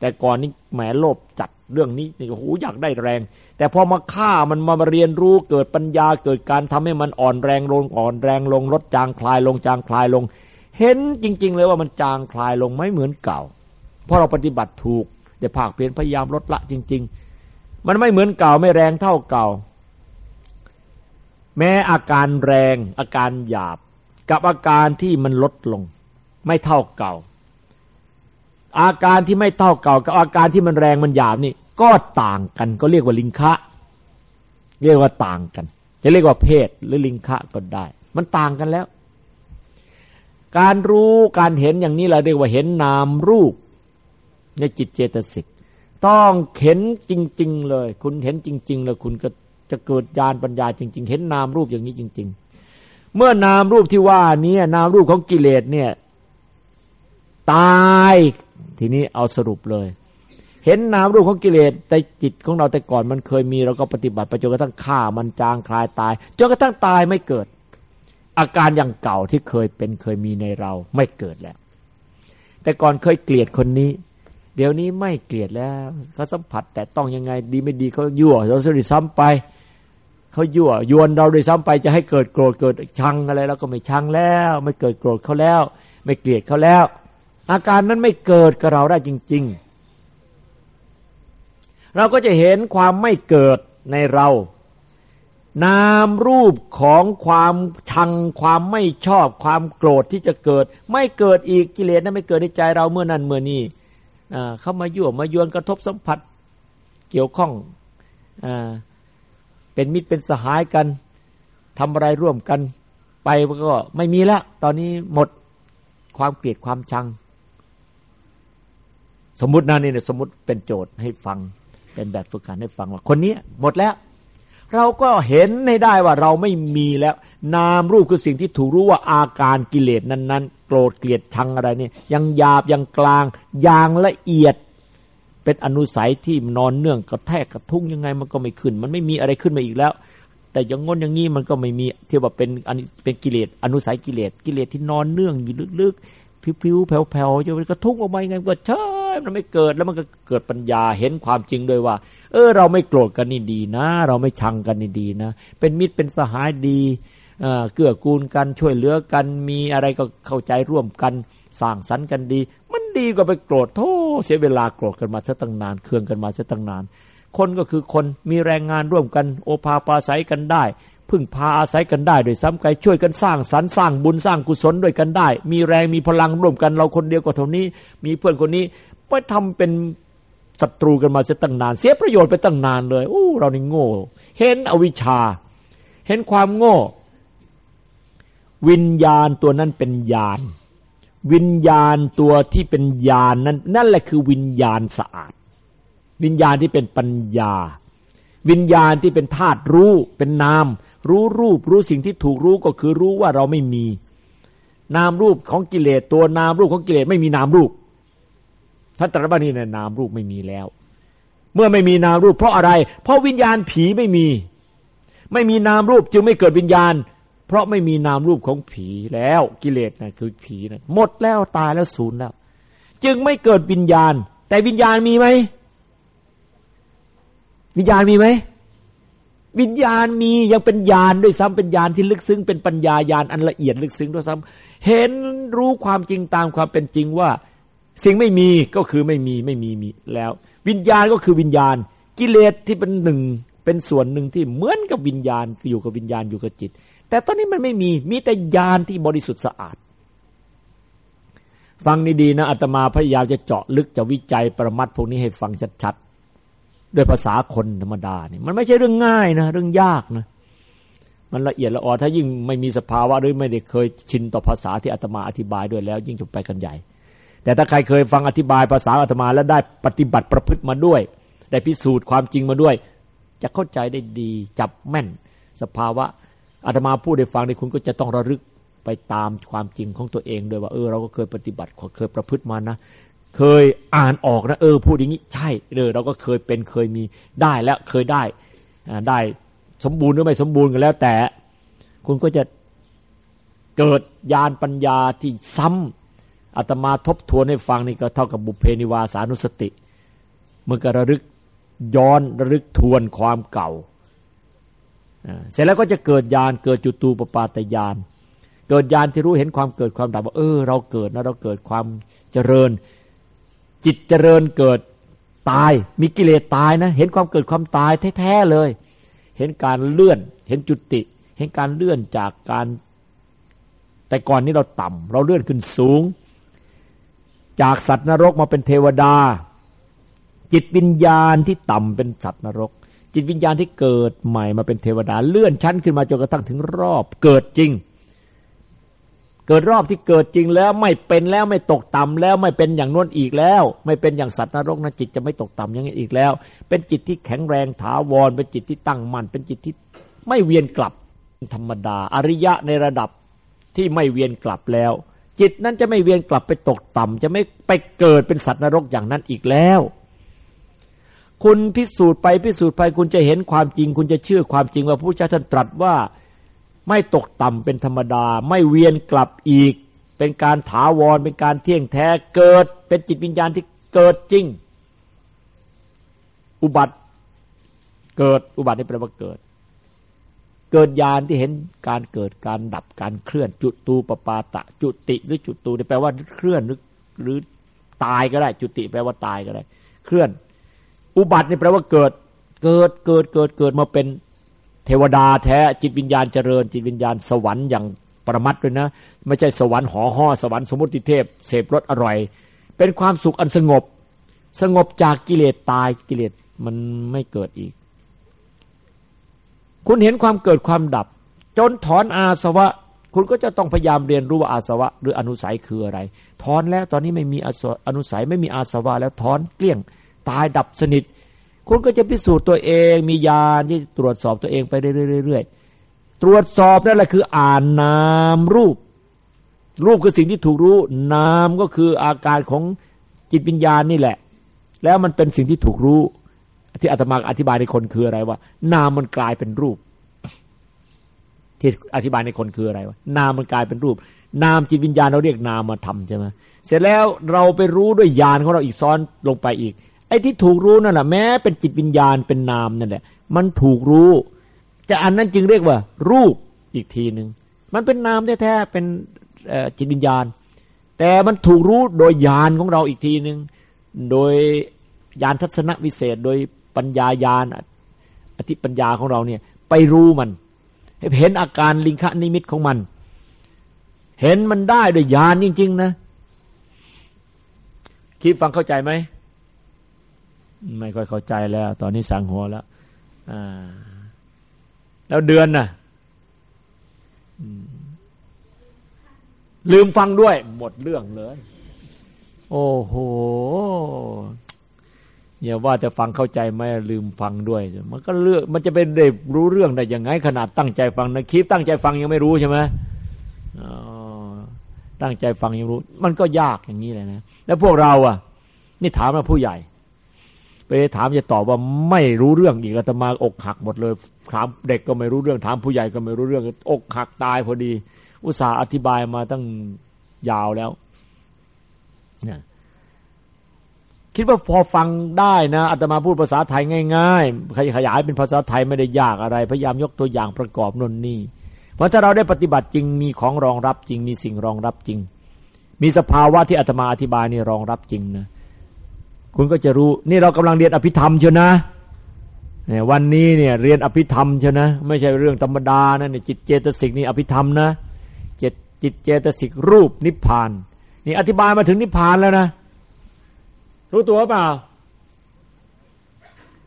แต่ก่อนนี้แหมโลภจัดเรื่องนี้นี่โอ้โหอยากได้แรง แต่พอมาฆ่ามันมาเรียนรู้เกิดปัญญาเกิดการทำให้มันอ่อนแรงลงอ่อนแรงลงลดจางคลายลงจางคลายลง เห็นจริง ๆ เลยว่ามันจางคลายลงไม่เหมือนเก่า เพราะเราปฏิบัติถูกได้ภาคเพียรพยายามลดละจริง ๆ มันไม่เหมือนเก่าไม่แรงเท่าเก่า แม้อาการแรงอาการหยาบ กับอาการที่มันลดลง ไม่เท่าเก่า อาการที่ไม่เท่าเก่า กับอาการที่มันแรงมันหยาบนี่ ก็ต่างกันก็เรียกว่าลิงคะเรียกว่าต่างกัน จะเรียกว่าเพศหรือลิงคะก็ได้ มันต่างกันแล้ว การรู้การเห็นอย่างนี้เราเรียกว่าเห็นนามรูป ในจิตเจตสิกต้องเห็นจริง ๆ เลย คุณเห็นจริง ๆ แล้วคุณก็จะเกิดญาณปัญญาจริง ๆ เห็นนามรูปอย่างนี้จริง ๆ เมื่อนามรูปที่ว่านี้นามรูปของกิเลสเนี่ย ตาย ทีนี้เอาสรุปเลย เห็นนามรูปของกิเลสแต่จิตของเราแต่ก่อนมันเคยมีเราก็ปฏิบัติไปจนกระทั่งฆ่ามันจางคลายตายจนกระทั่งตายไม่เกิด อาการอย่างเก่าที่เคยเป็นเคยมีในเราไม่เกิดแล้ว แต่ก่อนเคยเกลียดคนนี้ เดี๋ยวนี้ไม่เกลียดแล้วเขาสัมผัส แต่ต้องยังไงดีไม่ดีเขายั่วเราสริซ้ำไปเขายั่วยวนเราโดยซ้ำไปจะให้เกิดโกรธเกิดชังอะไรเราก็ไม่ชังแล้ว ไม่เกิดโกรธเขาแล้ว ไม่เกลียดเขาแล้ว อาการนั้นไม่เกิดกับเราได้จริง ๆ เราก็จะเห็นความไม่เกิดในเรา นามรูปของความชังความไม่ชอบความโกรธที่จะเกิด ไม่เกิดอีกกิเลสนั้นไม่เกิดในใจเราเมื่อนั้นเมื่อนี้เข้ามายั่วมายวนกระทบสัมผัสเกี่ยวข้องอเป็นมิตรเป็นสหายกันทำอะไรร่วมกัน ไปก็ไม่มีแล้วตอนนี้หมดความเกลียดความชัง สมมตินะนี่สมมติเป็นโจทย์ให้ฟัง เป็นแบบฝึกหัดให้ฟังว่าคนนี้หมดแล้ว เราก็เห็นให้ได้ว่าเราไม่มีแล้ว นามรูปคือสิ่งที่ถูกรู้ว่าอาการกิเลสนั้นๆโกรธเกลียดชังอะไรนี่ยังหยาบยังกลางอย่างละเอียด เป็นอนุสัยที่นอนเนื่องกระแทกกระทุ้งยังไงมันก็ไม่ขึ้น มันไม่มีอะไรขึ้นมาอีกแล้ว แต่ยังงนอย่างนี้มันก็ไม่มีเที่ว่าเป็นอันเป็นกิเลสอนุสัยกิเลสกิเลสที่นอนเนื่องอยู่ลึกพิวๆแผ่วๆจะกระทุ้งออกมายังไงก็เชยมันไม่เกิดแล้วมันก็เกิดปัญญาเห็นความจริงโดยว่า เออ เราไม่โกรธกันนี่ดีนะ เราไม่ชังกันนี่ดีนะ เป็นมิตรเป็นสหายดีเกื้อกูลกันช่วยเหลือกัน มีอะไรก็เข้าใจร่วมกันสร้างสรรค์กันดี มันดีกว่าไปโกรธโทษเสียเวลาโกรธกันมาซะตั้งนานเคืองกันมาซะตั้งนาน คนก็คือคนมีแรงงานร่วมกัน โอภาปาศัยกันได้พึ่งพาอาศัยกันได้โดยซ้ำไกลช่วยกันสร้างสรรสร้างบุญสร้างกุศลด้วยกันได้ มีแรงมีพลังร่วมกันเราคนเดียวก็เท่านี้ มีเพื่อนคนนี้ไปทำเป็น ศัตรูกันมาเสียตั้งนาน เสียประโยชน์ไปตั้งนานเลยโอ้เรานี่โง่ เห็นอวิชชา เห็นความโง่ วิญญาณตัวนั้นเป็นญาณวิญญาณตัวที่เป็นญาณนั้น นั่นแหละคือวิญญาณสะอาด วิญญาณที่เป็นปัญญา วิญญาณที่เป็นธาตุรู้เป็นนาม รู้รูปรู้สิ่งที่ถูกรู้ก็คือรู้ว่าเราไม่มี นามรูปของกิเลสตัวนามรูปของกิเลสไม่มีนามรูป ท่านตรัสว่านี่ในนามรูปไม่มีแล้ว เมื่อไม่มีนามรูป เพราะอะไร เพราะวิญญาณผีไม่มี ไม่มีนามรูปจึงไม่เกิดวิญญาณ เพราะไม่มีนามรูปของผีแล้วกิเลสนะคือผีนะหมดแล้วตายแล้วศูนย์แล้ว จึงไม่เกิดวิญญาณ แต่วิญญาณมีไหมวิญญาณมีไหมวิญญาณมียังเป็นญาณด้วยซ้ำเป็นญาณที่ลึกซึ้งเป็นปัญญาญาณอันละเอียดลึกซึ้งด้วยซ้ำเห็นรู้ความจริงตามความเป็นจริงว่า สิ่งไม่มีก็คือไม่มีไม่มีมีแล้ว วิญญาณก็คือวิญญาณ กิเลสที่เป็นหนึ่งเป็นส่วนหนึ่งที่เหมือนกับวิญญาณอยู่กับวิญญาณอยู่กับจิต แต่ตอนนี้มันไม่มีมีแต่ญาณที่บริสุทธิ์สะอาด ฟังดีๆนะอาตมาพยายามจะเจาะลึกจะวิจัยประมัดพวกนี้ให้ฟังชัดๆด้วยภาษาคนธรรมดาเนี่ยมันไม่ใช่เรื่องง่ายนะเรื่องยากนะมันละเอียดละออถ้ายิ่งไม่มีสภาวะหรือไม่ได้เคยชินต่อภาษาที่อาตมาอธิบายด้วยแล้ว ยิ่งจะไปกันใหญ่ แต่ถ้าใครเคยฟังอธิบายภาษาอาตมาแล้วได้ปฏิบัติประพฤติมาด้วย ได้พิสูจน์ความจริงมาด้วย จะเข้าใจได้ดีจับแม่น สภาวะอาตมาพูดได้ฟังในคุณก็จะต้องระลึกไปตามความจริงของตัวเองด้วยว่าเออเราก็เคยปฏิบัติเคยประพฤติมานะ เคยอ่านออกนะเออพูดอย่างนี้ใช่เออเราก็เคยเป็นเคยมีได้แล้วเคยได้ได้สมบูรณ์หรือไม่สมบูรณ์กันแล้ว แต่คุณก็จะเกิดญาณปัญญาที่ซ้ำ อาตมาทบทวนให้ฟังนี่ก็เท่ากับบุเพนิวาสานุสติเมื่อก็ระลึกย้อนระลึกทวนความเก่า เสร็จแล้วก็จะเกิดญาณเกิดจุตูปปาตญาณเกิดญาณที่รู้เห็นความเกิดความดับว่าเออ เราเกิดนะเราเกิดความเจริญ จิตเจริญเกิดตาย มีกิเลสตายนะ เห็นความเกิดความตายแท้ๆเลย เห็นการเลื่อน เห็นจุติ เห็นการเลื่อนจากการ แต่ก่อนนี้เราต่ำเราเลื่อนขึ้นสูง จากสัตว์นรกมาเป็นเทวดา จิตวิญญาณที่ต่ำเป็นสัตว์นรก จิตวิญญาณที่เกิดใหม่มาเป็นเทวดา เลื่อนชั้นขึ้นมาจนกระทั่งถึงรอบเกิดจริง เกิดรอบที่เกิดจริงแล้วไม่เป็นแล้วไม่ตกต่ำแล้วไม่เป็นอย่างน้นอีกแล้ว ไม่เป็นอย่างสัตว์นรกนะจิตจะไม่ตกต่ำอย่างนี้อีกแล้ว เป็นจิตที่แข็งแรงถาวร เป็นจิตที่ตั้งมั่นเป็นจิตที่ไม่เวียนกลับธรรมดา อริยะในระดับที่ไม่เวียนกลับแล้ว จิตนั้นจะไม่เวียนกลับไปตกต่ำจะไม่ไปเกิดเป็นสัตว์นรกอย่างนั้นอีกแล้ว คุณพิสูจน์ไปพิสูจน์ไปคุณจะเห็นความจริง คุณจะเชื่อความจริงว่าพระเจ้าท่านตรัสว่าไม่ตกต่ำเป็นธรรมดา ไม่เวียนกลับอีก เป็นการถาวรเป็นการเที่ยงแท้เกิด เป็นจิตวิญญาณที่เกิดจริง อุบัติเกิดอุบัตินี่แปลว่าเกิด เกิดญาณที่เห็นการเกิดการดับการเคลื่อน จุตูปปาตะ จุติหรือจุตูนี่แปลว่าเคลื่อนหรือหรือตายก็ได้ จุติแปลว่าตายก็ได้ เคลื่อน อุบัตินี่แปลว่าเกิด เกิดเกิดเกิดเกิดมาเป็นเทวดาแท้จิตวิญญาณเจริญ จิตวิญญาณสวรรค์อย่างประมัดด้วยนะ ไม่ใช่สวรรค์หอห่อสวรรค์สมุติเทพเสพรสอร่อย เป็นความสุขอันสงบ สงบจากกิเลสตายกิเลสมันไม่เกิดอีก คุณเห็นความเกิดความดับ จนถอนอาสวะ คุณก็จะต้องพยายามเรียนรู้ว่าอาสวะ หรืออนุสัยคืออะไร ถอนแล้วตอนนี้ไม่มีอนุสัยไม่มีอาสวะแล้วถอนเกลี้ยงตายดับสนิท คุณก็จะพิสูจน์ตัวเอง มียาที่ตรวจสอบตัวเองไปเรื่อยๆตรวจสอบนั่นแหละคืออ่านนามรูป รูปคือสิ่งที่ถูกรู้ นามก็คืออาการของจิตวิญญาณนี่แหละ แล้วมันเป็นสิ่งที่ถูกรู้ ที่อาตมาอธิบายในคนคืออะไรว่า นามมันกลายเป็นรูป ที่อธิบายในคนคืออะไรวะนามมันกลายเป็นรูป นามจิตวิญญาณเราเรียกนามมาทำใช่ไหมเสร็จแล้วเราไปรู้ด้วยญาณของเราอีกซ้อนลงไปอีก ไอ้ที่ถูกรู้นั่นแหละแม้เป็นจิตวิญญาณเป็นนามนั่นแหละ มันถูกรู้ แต่อันนั้นจึงเรียกว่า รูปอีกทีหนึ่งมันเป็นนามแท้ๆเป็นจิตวิญญาณ แต่มันถูกรู้โดยญาณของเราอีกทีหนึ่งโดยญาณทัศนวิเศษ โดย ปัญญายาณอธิปัญญาของเราเนี่ย ไปรู้มันเห็นอาการลิงคะนิมิตของมัน เห็นมันได้ด้วยญาณจริง ๆ นะคิดฟังเข้าใจไหมไม่ค่อยเข้าใจแล้ว ตอนนี้สั่งหัวแล้วอ่า แล้วเดือนน่ะลืมฟังด้วย หมดเรื่องเลย โอ้โห อย่าว่าจะฟังเข้าใจไหมลืมฟังด้วย มันก็เลือกมันจะเป็นได้รู้เรื่องได้ยังไง ขนาดตั้งใจฟังนะคลิปตั้งใจฟังยังไม่รู้ใช่ไหมตั้งใจฟังยังรู้ มันก็ยากอย่างนี้เลยนะ แล้วพวกเราอะ นี่ถามมาผู้ใหญ่ ไปถามจะตอบว่าไม่รู้เรื่องอีกอาตมาอกหักหมดเลย ถามเด็กก็ไม่รู้เรื่อง ถามผู้ใหญ่ก็ไม่รู้เรื่อง อกหักตายพอดี อุตส่าห์อธิบายมาตั้งยาวแล้วเนี่ย คิดว่าพอฟังได้นะอาตมาพูดภาษาไทยง่ายๆขยายเป็นภาษาไทยไม่ได้ยากอะไร พยายามยกตัวอย่างประกอบนนนี่เพราะถ้าเราได้ปฏิบัติจริงมีของรองรับจริง มีสิ่งรองรับจริง มีสภาวะที่อาตมาอธิบายนี่รองรับจริงนะคุณก็จะรู้นี่เรากำลังเรียนอภิธรรมเชียวนะเนี่ยวันนี้เนี่ยเรียนอภิธรรมเชียวนะ ไม่ใช่เรื่องธรรมดานะเนี่ยจิตเจตสิกนี่อภิธรรมนะจิตจิตเจตสิกรูปนิพพานนี่อธิบายมาถึงนิพพานแล้วนะ รู้ตัวเปล่า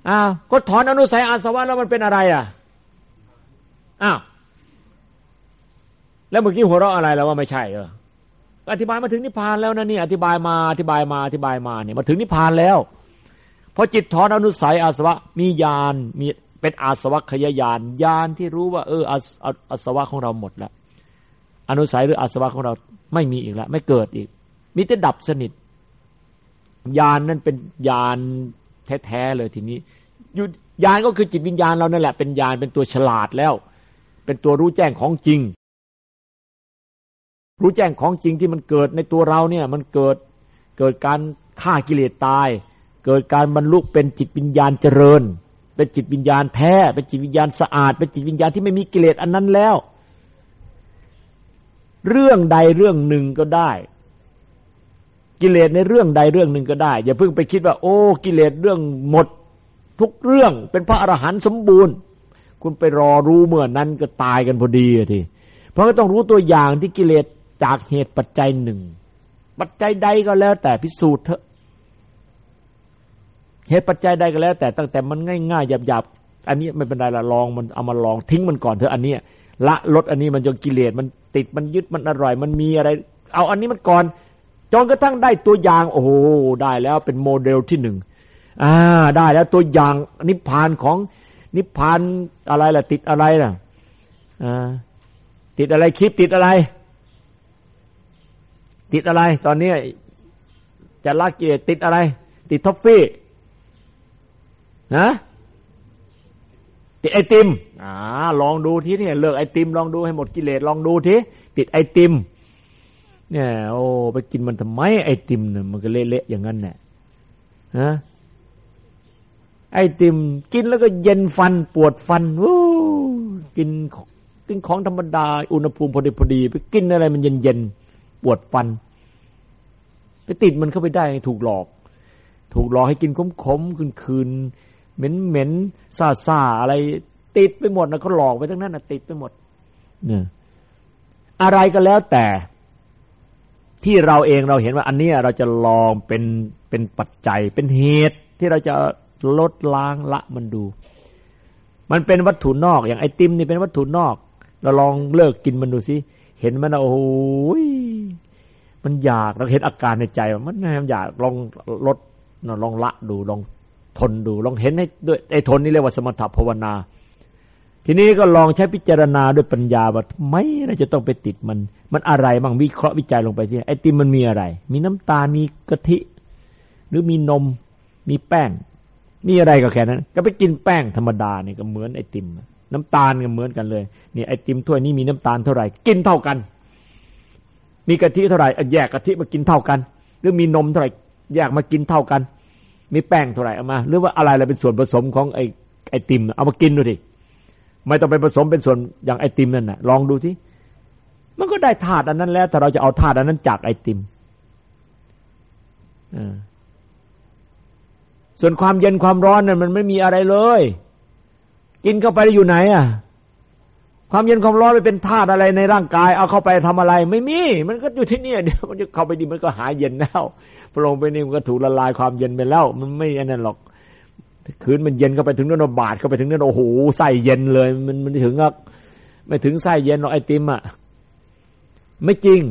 อ้าวก็ถอนอนุสัยอาสวะแล้วมันเป็นอะไรอะอ้าวแล้วเมื่อกี้หัวเราะอะไรแล้วว่าไม่ใช่เอออธิบายมาถึงนิพพานแล้วนะนี่อธิบายมาอธิบายมาอธิบายมาเนี่ยมาถึงนิพพานแล้วพอจิตถอนอนุสัยอาสวะ มีญาณมีเป็นอาสวัคยายานญาณที่รู้ว่า เอออาอาสวะของเราหมดแล้วอนุสัยหรืออาสวะของเราไม่มีอีกแล้ว ไม่เกิดอีก มีแต่ดับสนิท ญาณนนั้นเป็นญาณแท้ๆเลยทีนี้ยุญาณก็คือจิตวิญญาณเรานั่นแหละเป็นญาณเป็นตัวฉลาดแล้ว เป็นตัวรู้แจ้งของจริง รู้แจ้งของจริงที่มันเกิดในตัวเราเนี่ย มันเกิดเกิดการฆ่ากิเลสตาย เกิดการบรรลุเป็นจิตวิญญาณเจริญ เป็นจิตวิญญาณแท้ เป็นจิตวิญญาณสะอาด เป็นจิตวิญญาณที่ไม่มีกิเลสอันนั้นแล้ว เรื่องใดเรื่องหนึ่งก็ได้ กิเลสในเรื่องใดเรื่องหนึ่งก็ได้ อย่าเพิ่งไปคิดว่า โอ้กิเลสเรื่องหมดทุกเรื่องเป็นพระอรหันต์สมบูรณ์ คุณไปรอรู้เมื่อนั้นก็ตายกันพอดีทีเพราะก็ต้องรู้ตัวอย่างที่กิเลสจากเหตุปัจจัยหนึ่ง ปัจจัยใดก็แล้ว แต่พิสูจน์เถอะ เหตุปัจจัยใดก็แล้ว แต่ตั้งแต่มันง่ายๆหยาบๆอันนี้ไม่เป็นไรละลองมันเอามาลองทิ้งมันก่อนเถอะอันนี้ละลดอันนี้มันจนกิเลสมันติดมันยึดมันอร่อย มันมีอะไร เอาอันนี้มันก่อน จนกระทั่งได้ตัวอย่าง โอ้โหได้แล้วเป็นโมเดลที่หนึ่งอ่า ได้แล้วตัวอย่างนิพพานของนิพพานอะไรล่ะ ติดอะไรล่ะอ่าติดอะไรคิดติดอะไร ติดอะไร ตอนนี้จะละเกียรติดอะไร ติดท็อฟฟี่นะติดไอติม อ่า ลองดูทีนี่เลิกไอติม ลองดูให้หมดกิเลสลองดูทีติดไอติม เนี่ยโอ้ไปกินมันทำไมไอติมเนี่ยมันก็เละๆอย่างนั้นแหละฮะไอติม กินแล้วก็เย็นฟันปวดฟันวู้กินกินของธรรมดา อุณหภูมิพอดีพอดี ไปกินอะไรมันเย็นเย็นปวดฟัน ไปติดมันเข้าไปได้ถูกหลอก ถูกหลอกให้กินขมขมคืนคืนเหม็นเหม็นซาซาอะไร ติดไปหมดนะเขาหลอกไปทั้งนั้นนะติดไปหมดเนี่ยอะไรก็แล้วแต่ ที่เราเองเราเห็นว่าอันนี้เราจะลองเป็นเป็นปัจจัย เป็นเหตุที่เราจะลดล้างละมันดู มันเป็นวัตถุนอก อย่างไอติมนี่เป็นวัตถุนอก เราลองเลิกกินมันดูสิเห็นมันโอ้โหมันอยากเราเห็นอาการในใจมันมันอยากลองลดลองละดูลองทนดูลองเห็นให้ด้วยไอ้ทนนี่เรียกว่าสมถภาวนา ทีนี้ก็ลองใช้พิจารณาด้วยปัญญาว่าไมเราจะต้องไปติดมัน มันอะไรบ้างวิเคราะห์วิจัยลงไปสิไอติมมันมีอะไร มีน้ำตาลมีกะทิ หรือมีนม มีแป้ง มีอะไรก็แค่นั้น ก็ไปกินแป้งธรรมดาเนี่ยก็เหมือนไอติม น้ำตาลก็เหมือนกันเลยนี่ไอติมถ้วยนี้มีน้ำตาลเท่าไหร่ กินเท่ากัน มีกะทิเท่าไหร่แยกกะทิมากินเท่ากัน หรือมีนมเท่าไหร่แยกมากินเท่ากัน มีแป้งเท่าไหร่เอามา หรือว่าอะไรอะไรเป็นส่วนผสมของไอไอติม เอามากินดูดิ ไม่ต้องไปผสมเป็นส่วนอย่างไอติมนั่นนะลองดูที่มันก็ได้ธาตุอันนั้นแล้วแต่เราจะเอาธาตุอันนั้นจากไอติมส่วนความเย็นความร้อนนั้นมันไม่มีอะไรเลย กินเข้าไปอยู่ไหนอะ ความเย็นความร้อนไปเป็นธาตุอะไรในร่างกาย เอาเข้าไปทำอะไร ไม่มี มันก็อยู่ที่นี่เดี๋ยวมันจะเข้าไปดีมันก็หายเย็นแล้วพอลงไปนี่มันก็ถูกละลายความเย็นไปแล้ว มันไม่อันนั้นหรอก คืนมันเย็นเข้าไปถึงนั่นบาดเข้าไปถึงนั่นโอ้โหไส้เย็นเลย มันมันถึงอะไม่ถึงไส้เย็นหรอกไอติมอะไม่จริง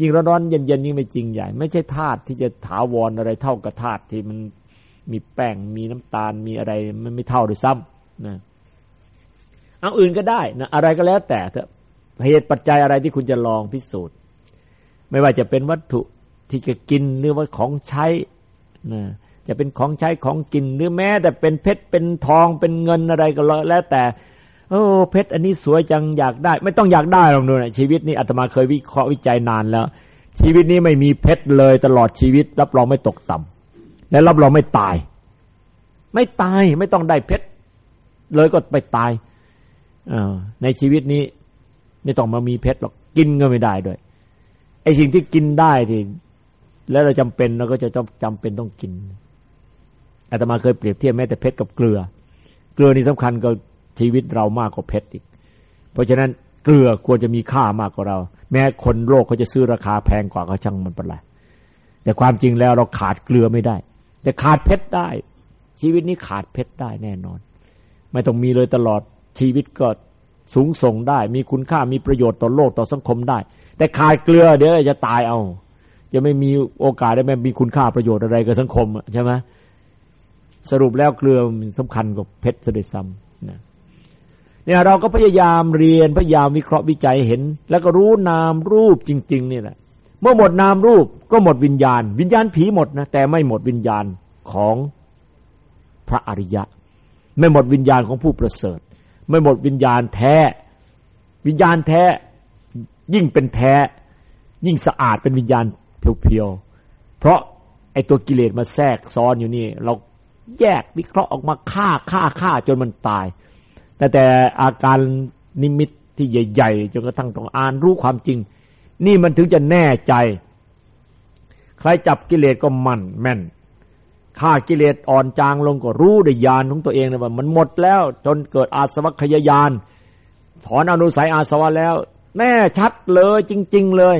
ยิ่งร้อนๆเย็นๆยิ่งไม่จริงใหญ่ ไม่ใช่ธาตุที่จะถาวรอะไรเท่ากับธาตุที่มันมีแป้งมีน้ำตาลมีอะไรมันไม่เท่าด้วยซ้ำนะเอาอื่นก็ได้นะอะไรก็แล้วแต่เถอะเหตุปัจจัยอะไรที่คุณจะลองพิสูจน์ ไม่ว่าจะเป็นวัตถุที่จะกินหรือว่าของใช้นะ จะเป็นของใช้ของกินหรือแม้ แต่เป็นเพชรเป็นทองเป็นเงินอะไรก็แล้วแต่โอ้เพชรอันนี้สวยจังอยากได้ ไม่ต้องอยากได้หรอกดูนะชีวิตนี้อาตมาเคยวิเคราะห์วิจัยนานแล้ว ชีวิตนี้ไม่มีเพชรเลยตลอดชีวิต รับรองไม่ตกต่ำและรับรองไม่ตาย ไม่ตายไม่ต้องได้เพชรเลยก็ไปตายอในชีวิตนี้ ไม่ต้องมามีเพชรหรอกกินก็ไม่ได้ด้วยไอสิ่งที่กินได้ที่แล้วเราจำเป็นเราก็จะต้องจำเป็นต้องกิน อาตมาเคยเปรียบเทียบแม้แต่เพชรกับเกลือ เกลือนี่สำคัญกับชีวิตเรามากกว่าเพชรอีก เพราะฉะนั้นเกลือควรจะมีค่ามากกว่าเรา แม้คนโลกเขาจะซื้อราคาแพงกว่าก็ช่างมันเป็นไรแต่ความจริงแล้วเราขาดเกลือไม่ได้ แต่ขาดเพชรได้ ชีวิตนี้ขาดเพชรได้แน่นอน ไม่ต้องมีเลยตลอดชีวิตก็สูงส่งได้ มีคุณค่ามีประโยชน์ต่อโลกต่อสังคมได้ แต่ขาดเกลือเดี๋ยวจะตายเอา จะไม่มีโอกาสได้ไม่มีคุณค่าประโยชน์อะไรกับสังคมใช่ไหม สรุปแล้วเกลือมันสำคัญกว่าเพชรเสด็จซ้ำนะเนี่ยเราก็พยายามเรียนพยายามวิเคราะห์วิจัยเห็น แล้วก็รู้นามรูปจริง ๆ นี่แหละ เมื่อหมดนามรูปก็หมดวิญญาณ วิญญาณผีหมดนะแต่ไม่หมดวิญญาณของพระอริยะ ไม่หมดวิญญาณของผู้ประเสริฐ ไม่หมดวิญญาณแท้ วิญญาณแท้ ยิ่งเป็นแท้ ยิ่งสะอาดเป็นวิญญาณเพียวๆเพราะไอตัวกิเลสมาแทรกซ้อนอยู่นี่ เรา แยกวิเคราะห์ออกมาฆ่าฆ่าฆ่าจนมันตาย แต่แต่อาการนิมิตที่ใหญ่ๆจนกระทั่งต้องอ่านรู้ความจริง นี่มันถึงจะแน่ใจ ใครจับกิเลสก็มันแม่นฆ่ากิเลสอ่อนจางลงก็รู้ได้ญาณของตัวเองเลยว่ามันหมดแล้ว จนเกิดอาสวัคยายานถอนอนุสัยอาสวะแล้ว แน่ชัดเลยจริง ๆ เลย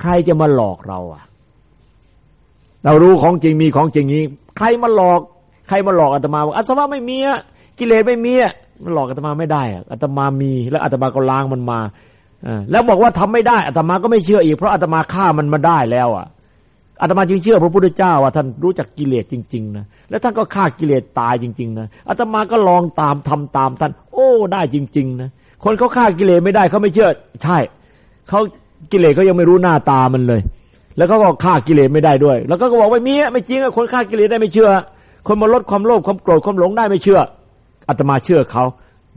ใครจะมาหลอกเราอะ เรารู้ของจริงมีของจริงนี้ ใครมาหลอก ใครมาหลอกอาตมาบอกอาสวะไม่มีอะกิเลสไม่มีอะมันหลอกอาตมาไม่ได้อะอาตมามี แล้วอาตมาก็ล้างมันมาแล้วบอกว่าทำไม่ได้อาตมาก็ไม่เชื่ออีกเพราะอาตมาฆ่ามันมาได้แล้วอะอาตมาจึงเชื่อพระพุทธเจ้าว่าท่านรู้จักกิเลสจริงๆนะแล้วท่านก็ฆ่ากิเลสตายจริง ๆนะอาตมาก็ลองตามทำตามท่าน โอ้ได้จริง ๆ นะคนเขาฆ่ากิเลสไม่ได้เขาไม่เชื่อ ใช่เขากิเลสเขายังไม่รู้หน้าตามันเลย แล้วเขาก็ฆ่ากิเลสไม่ได้ด้วย แล้วก็บอกว่ามีไม่จริงอะคนฆ่ากิเลสได้ไม่เชื่อ คนมาลดความโลภความโกรธความหลงได้ไม่เชื่ออาตมาเชื่อเขา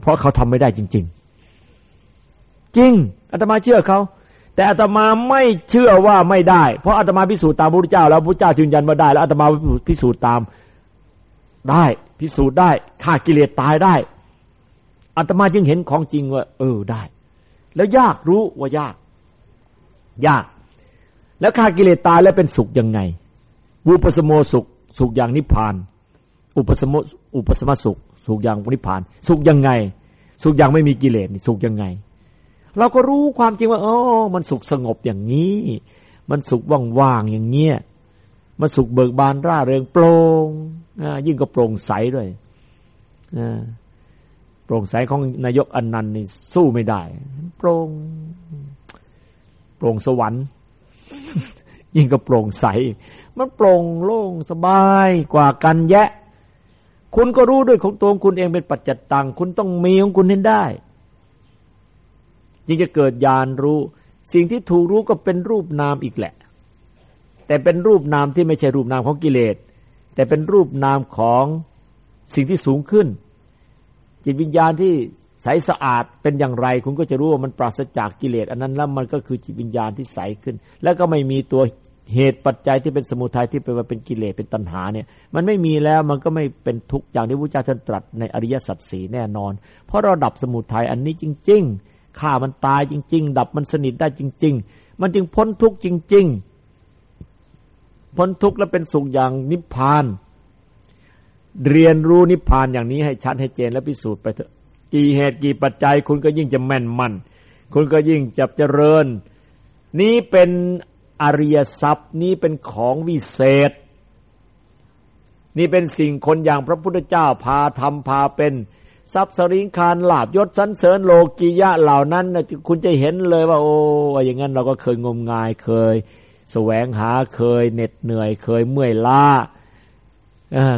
เพราะเขาทำไม่ได้จริง ๆ จริงอาตมาเชื่อเขา แต่อาตมาไม่เชื่อว่าไม่ได้ เพราะอาตมาพิสูจน์ตามพระพุทธเจ้า แล้วพระพุทธเจ้ายืนยันว่าได้ แล้วอาตมาพิสูจน์ตามได้พิสูจน์ได้ฆ่ากิเลสตายได้อาตมาจึงเห็นของจริงว่า เออได้ แล้วยากรู้ว่ายาก ยาก แล้วฆ่ากิเลสตายแล้วเป็นสุขยังไงอุปสมโมสุข สุขอย่างนิพพาน อุปสมโมอุปสมสุข สุขอย่างนิพพาน สุขยังไง สุขอย่างไม่มีกิเลสนี่สุขยังไง เราก็รู้ความจริงว่าอ๋อมันสุขสงบอย่างนี้ มันสุขว่างๆอย่างเงี้ยมันสุขเบิกบานร่าเริงโปร่งยิ่งก็โปร่งใสด้วยโปร่งใสของนายกอนนันต์นี่สู้ไม่ได้ โปร่งโปร่งสวรรค์ ยิ่งก็โปร่งใส มันโปร่งโล่งสบายกว่ากันแยะ คุณก็รู้ด้วยของตัวคุณเองเป็นปัจจัตตัง คุณต้องมีของคุณเห็นได้จึงจะเกิดญาณรู้ สิ่งที่ถูกรู้ก็เป็นรูปนามอีกแหละ แต่เป็นรูปนามที่ไม่ใช่รูปนามของกิเลส แต่เป็นรูปนามของสิ่งที่สูงขึ้น จิตวิญญาณที่ใสสะอาดเป็นอย่างไร คุณก็จะรู้ว่ามันปราศจากกิเลส อันนั้นแล้วมันก็คือจิตวิญญาณที่ใสขึ้น แล้วก็ไม่มีตัว เหตุปัจจัยที่เป็นสมุทัยที่เป็นว่าเป็นกิเลสเป็นตัณหาเนี่ย มันไม่มีแล้วมันก็ไม่เป็นทุกข์อย่างที่พระเจ้าท่านตรัสในอริยสัจสีแน่นอน เพราะเราดับสมุทัยอันนี้จริง ๆฆ่ามันตายจริง ๆ ดับมันสนิทได้จริง ๆ มันจึงพ้นทุกข์จริง ๆ พ้นทุกข์และเป็นสุขอย่างนิพพาน เรียนรู้นิพพานอย่างนี้ให้ชัดให้เจนและพิสูจน์ไปเถอะกี่เหตุกี่ปัจจัยคุณก็ยิ่งจะแม่นมันคุณก็ยิ่งจะเจริญ นี้เป็น อริยทรัพย์นี้เป็นของวิเศษ นี่เป็นสิ่งคนอย่างพระพุทธเจ้าพาทำพาเป็นทรัพย์สริงคารลาบยศสันเสริญโลกียะเหล่านั้นคุณจะเห็นเลยว่า โอ้อย่างนั้นเราก็เคยงมงายเคย แสวงหาเคยเหน็ดเหนื่อยเคยเมื่อยล้า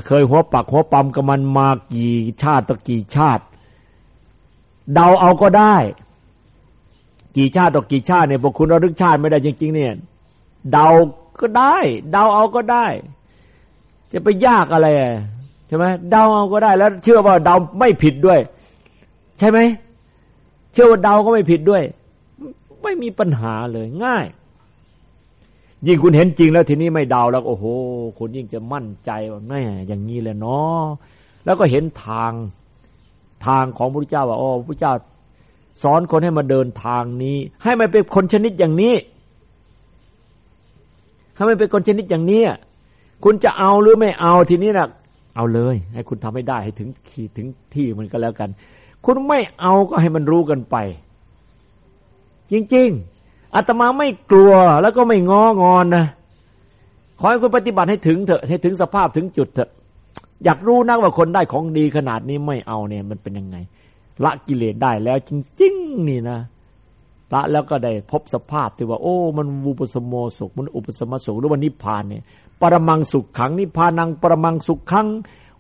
เคยหัวปักหัวปั๊มกับมันมากี่ชาติตะกี่ชาติ เดาเอาก็ได้ กี่ชาติต่อกี่ชาติเนี่ยพวกคุณระลึกชาติไม่ได้จริง ๆ เนี่ย เดาก็ได้ เดาเอาก็ได้ จะไปยากอะไรใช่ไหมเดาเอาก็ได้ แล้ว เชื่อว่าเดาไม่ผิดด้วย ใช่ไหมเชื่อว่าเดาก็ไม่ผิดด้วย ไม่มีปัญหาเลยง่าย ยิ่งคุณเห็นจริงแล้วทีนี้ไม่เดาแล้วโอ้โหคุณยิ่งจะมั่นใจว่าแม่อย่างนี้แหละเนาะแล้วก็เห็นทางทางของพระเจ้าว่าอ๋อพระเจ้าสอนคนให้มาเดินทางนี้ ให้มันเป็นคนชนิดอย่างนี้ ให้มันเป็นคนชนิดอย่างนี้คุณจะเอาหรือไม่เอาทีนี้นะเอาเลย ให้คุณทำให้ได้ให้ถึงขีดถึงที่มันก็แล้วกัน คุณไม่เอาก็ให้มันรู้กันไป จริง ๆอาตมาไม่กลัวแล้วก็ไม่งองอนนะขอให้คุณปฏิบัติให้ถึงเถอะให้ถึงสภาพถึงจุดเถอะ อยากรู้นักว่าคนได้ของดีขนาดนี้ไม่เอาเนี่ย มันเป็นยังไง ละกิเลสได้แล้วจริง ๆ นี่นะ ละแล้วก็ได้พบสภาพที่ว่า โอ้ มันวูปสมโมสุขมันอุปสมสุขหรือว่านิพพานเนี่ยปรมังสุขขังนิพพานังปรมังสุขขัง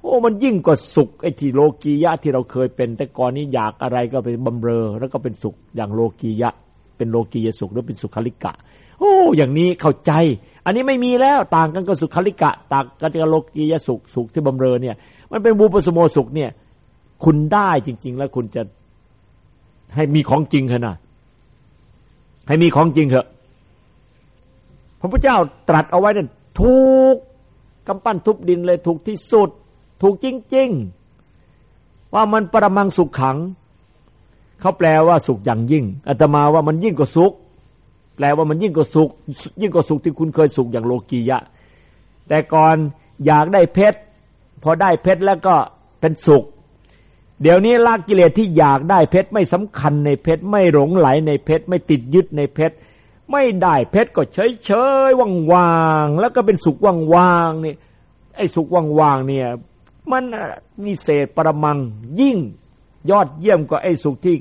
โอ้มันยิ่งกว่าสุขไอ้ที่โลกียะที่เราเคยเป็น แต่ก่อนนี้อยากอะไรก็เป็นบำเรอ แล้วก็เป็นสุขอย่างโลกียะ เป็นโลกียสุขหรือเป็นสุขลิกะ โอ้อย่างนี้เข้าใจ อันนี้ไม่มีแล้วต่างกันกับสุขลิกะ ต่างกันกับโลกียสุขสุขที่บำเรอเนี่ย มันเป็นบูปสมโมสุขเนี่ย คุณได้จริง ๆ แล้วคุณจะให้มีของจริงขนาด ให้มีของจริงเถอะ พระพุทธเจ้าตรัสเอาไว้นั่นถูกกำปั้นทุบดินเลยถูกที่สุด ถูกจริง ๆ ว่ามันประมังสุขขัง เขาแปลว่าสุขอย่างยิ่งอาตมาว่ามันยิ่งกว่าสุข แปลว่ามันยิ่งกว่าสุข ยิ่งกว่าสุขที่คุณเคยสุขอย่างโลกียะ แต่ก่อนอยากได้เพชรพอได้เพชรแล้วก็เป็นสุข เดี๋ยวนี้ละกิเลสที่อยากได้เพชรไม่สำคัญในเพชรไม่หลงไหลในเพชรไม่ติดยึดในเพชรไม่ได้เพชรก็เฉยเฉยว่างๆแล้วก็เป็นสุขว่างๆนี่ไอ้สุขว่างๆเนี่ย มันมีเศษประมังยิ่งยอดเยี่ยมกว่าไอ้สุขที่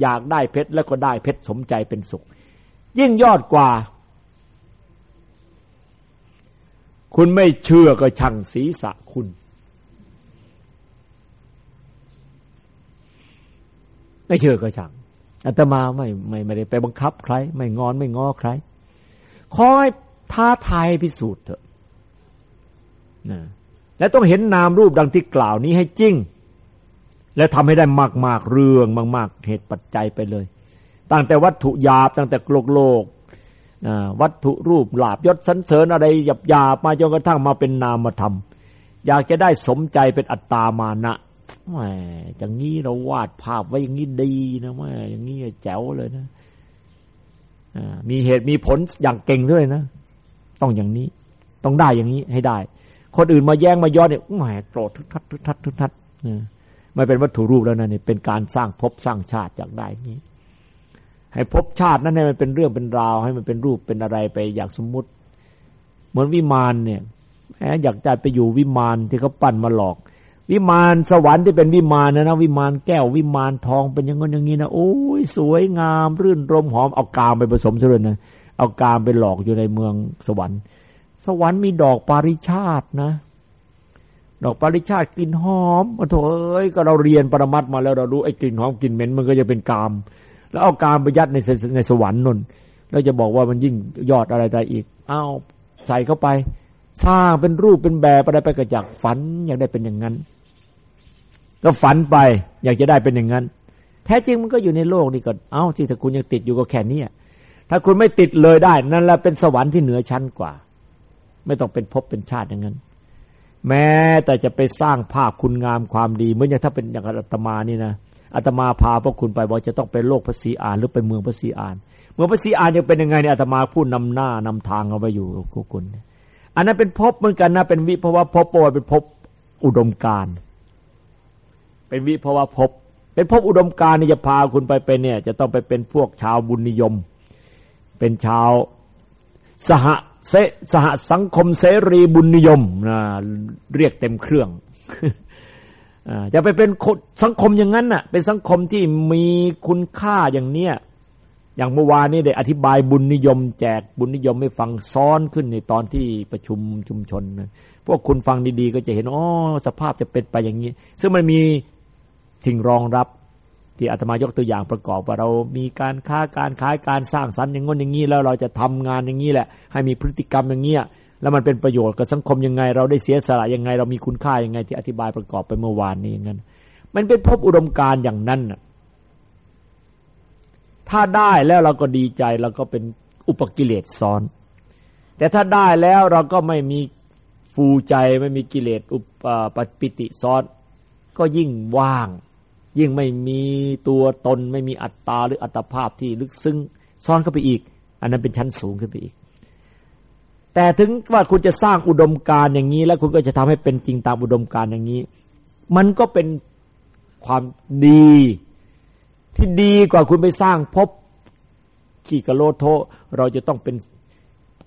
อยากได้เพชรแล้วก็ได้เพชรสมใจเป็นสุข ยิ่งยอดกว่า คุณไม่เชื่อก็ช่างศีรษะคุณ ไม่เชื่อก็ช่างอาตมาไม่ไม่ไม่ได้ไปบังคับใคร ไม่งอนไม่ง้อใครคอยท้าทายพิสูจน์เถอะนะและต้องเห็นนามรูปดังที่กล่าวนี้ให้จริง และทำให้ได้มาก ๆ เรื่องมาก ๆ เหตุปัจจัยไปเลย ตั้งแต่วัตถุหยาบตั้งแต่โลกโลกวัตถุรูปหลาบยศสันเสริญอะไรหยาบหยาบมาจนกระทั่งมาเป็นนามธรรม อยากจะได้สมใจเป็นอัตตามานะ แหมอย่างนี้เราวาดภาพไว้อย่างนี้ดีนะแหมอย่างนี้แจ๋วเลยนะมีเหตุมีผลอย่างเก่งด้วยนะ ต้องอย่างนี้ ต้องได้อย่างนี้ให้ได้ คนอื่นมาแย่งมาย้อนเนี่ยแหมโกรธทุกทัดทุกทัดทุกทัดไม่เป็นวัตถุรูปแล้วนะเนี่ยเป็นการสร้างภพสร้างชาติจากได้นี้ ให้ภพชาตินั้นให้มันเป็นเรื่องเป็นราว ให้มันเป็นรูปเป็นอะไรไปอย่างสมมุติ เหมือนวิมานเนี่ยแหมอยากจะไปอยู่วิมานที่เขาปั้นมาหลอก วิมานสวรรค์ที่เป็นวิมานนะนะวิมานแก้ววิมานทองเป็นอย่างงี้อย่างนี้นะโอ้ยสวยงาม รื่นรมหอมเอากามไปผสมเฉยนะเอากามไปหลอกอยู่ในเมืองสวรรค์ สวรรค์มีดอกปาริชาตินะ ดอกปาริชาติกลิ่นหอมโอ้โถเอ้ยก็เราเรียนปรมัตมาแล้วเรารู้ไอ้กลิ่นหอมกลิ่นเหม็นมันก็จะเป็นกาม แล้วเอากามไปยัดในในสวรรค์นนแล้วจะบอกว่ามันยิ่งยอดอะไรได้อีกอ้าวใส่เข้าไป สร้างเป็นรูปเป็นแบบอะไรไปกระจากฝันอยากได้เป็นอย่างนั้น ก็ฝันไป อยากจะได้เป็นอย่างนั้น แท้จริงมันก็อยู่ในโลกนี่ก็เอ้าที่ถ้าคุณยังติดอยู่ก็แค่นี้ถ้าคุณไม่ติดเลยได้ นั่นแหละเป็นสวรรค์ที่เหนือชั้นกว่า ไม่ต้องเป็นภพเป็นชาติอย่างนั้น แม้แต่จะไปสร้างภาพคุณงามความดี เหมือนอย่างถ้าเป็นอย่างอาตมานี่นะอาตมาพาพวกคุณไปบอกจะต้องไปโลกพระศรีอานหรือไปเมืองพระศรีอาน เมืองพระศรีอานยังเป็นยังไงเนี่ยอาตมาพูดนำหน้านำทางเอาไปอยู่กับคุณ อันนั้นเป็นภพเหมือนกันนะเป็นวิภาวะภพโปรเป็นภพอุดมการ เป็นวิภาวะภพเป็นภพอุดมการนี่จะพาคุณไปเป็นเนี่ย จะต้องไปเป็นพวกชาวบุญนิยม เป็นชาวสหเสสหสังคมเสรีบุญนิยมนะเรียกเต็มเครื่องจะไปเป็นสังคมอย่างนั้นน่ะ เป็นสังคมที่มีคุณค่าอย่างเนี้ยอย่างเมื่อวานนี้ได้อธิบายบุญนิยม แจกบุญนิยมให้ฟังซ้อนขึ้นในตอนที่ประชุมชุมชน พวกคุณฟังดีๆ ก็จะเห็นอ๋อสภาพจะเป็นไปอย่างนี้ ซึ่งมันมี สิ่งรองรับที่อาตมายกตัวอย่างประกอบว่าเรามีการค้าการขายการสร้างสรรค์อย่างงี้อย่างนี้แล้วเราจะทำงานอย่างนี้แหละ ให้มีพฤติกรรมอย่างเงี้ยแล้วมันเป็นประโยชน์กับสังคมยังไง เราได้เสียสละยังไง เรามีคุณค่ายังไง ที่อธิบายประกอบไปเมื่อวานนี้อย่างนั้นมันเป็นพบอุดมการอย่างนั้นถ้าได้แล้วเราก็ดีใจเราก็เป็นอุปกิเลสซ้อน แต่ถ้าได้แล้วเราก็ไม่มีฟูใจไม่มีกิเลสอุปปิติซ้อน ก็ยิ่งว่าง ยิ่งไม่มีตัวตนไม่มีอัตตาหรืออัตภาพที่ลึกซึ้งซ้อนเข้าไปอีก อันนั้นเป็นชั้นสูงขึ้นไปอีก แต่ถึงว่าคุณจะสร้างอุดมการอย่างนี้ แล้วคุณก็จะทำให้เป็นจริงตามอุดมการอย่างนี้ มันก็เป็นความดี ที่ดีกว่าคุณไปสร้างพบขี่กะโลโทเราจะต้องเป็น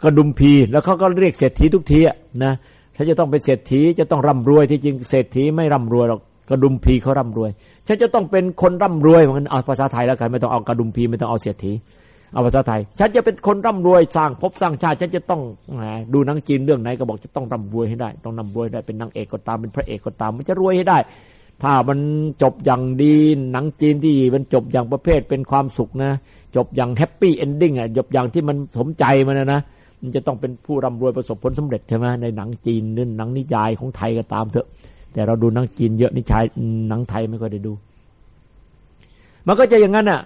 กระดุมพี แล้วเขาก็เรียกเศรษฐีทุกทีนะถ้าจะต้องเป็นเศรษฐีจะต้องร่ำรวยที่จริงเศรษฐีไม่ร่ำรวยหรอก กระดุมพีเขาร่ำรวย ฉันจะต้องเป็นคนร่ำรวยเหมือนเอาภาษาไทยแล้วกันไม่ต้องเอากระดุมพีไม่ต้องเอาเศรษฐีเอาภาษาไทย ฉันจะเป็นคนร่ำรวยสร้างภพสร้างชาติ ฉันจะต้องดูหนังจีนเรื่องไหนก็บอกจะต้องร่ำรวยให้ได้ ต้องร่ำรวยได้เป็นนางเอกก็ตามเป็นพระเอกก็ตาม มันจะรวยให้ได้ ถ้ามันจบอย่างดีหนังจีนที่มันจบอย่างประเภทเป็นความสุขนะ จบอย่าง happy ending อะจบอย่างที่มันสมใจมันนะนะมันจะต้องเป็นผู้ร่ำรวยประสบผลสำเร็จใช่ไหมในหนังจีนนี่หนังนิยายของไทยก็ตามเถอะ แต่เราดูหนังจีนเยอะนิยายหนังไทยไม่ค่อยได้ดู มันก็จะอย่างนั้นอะ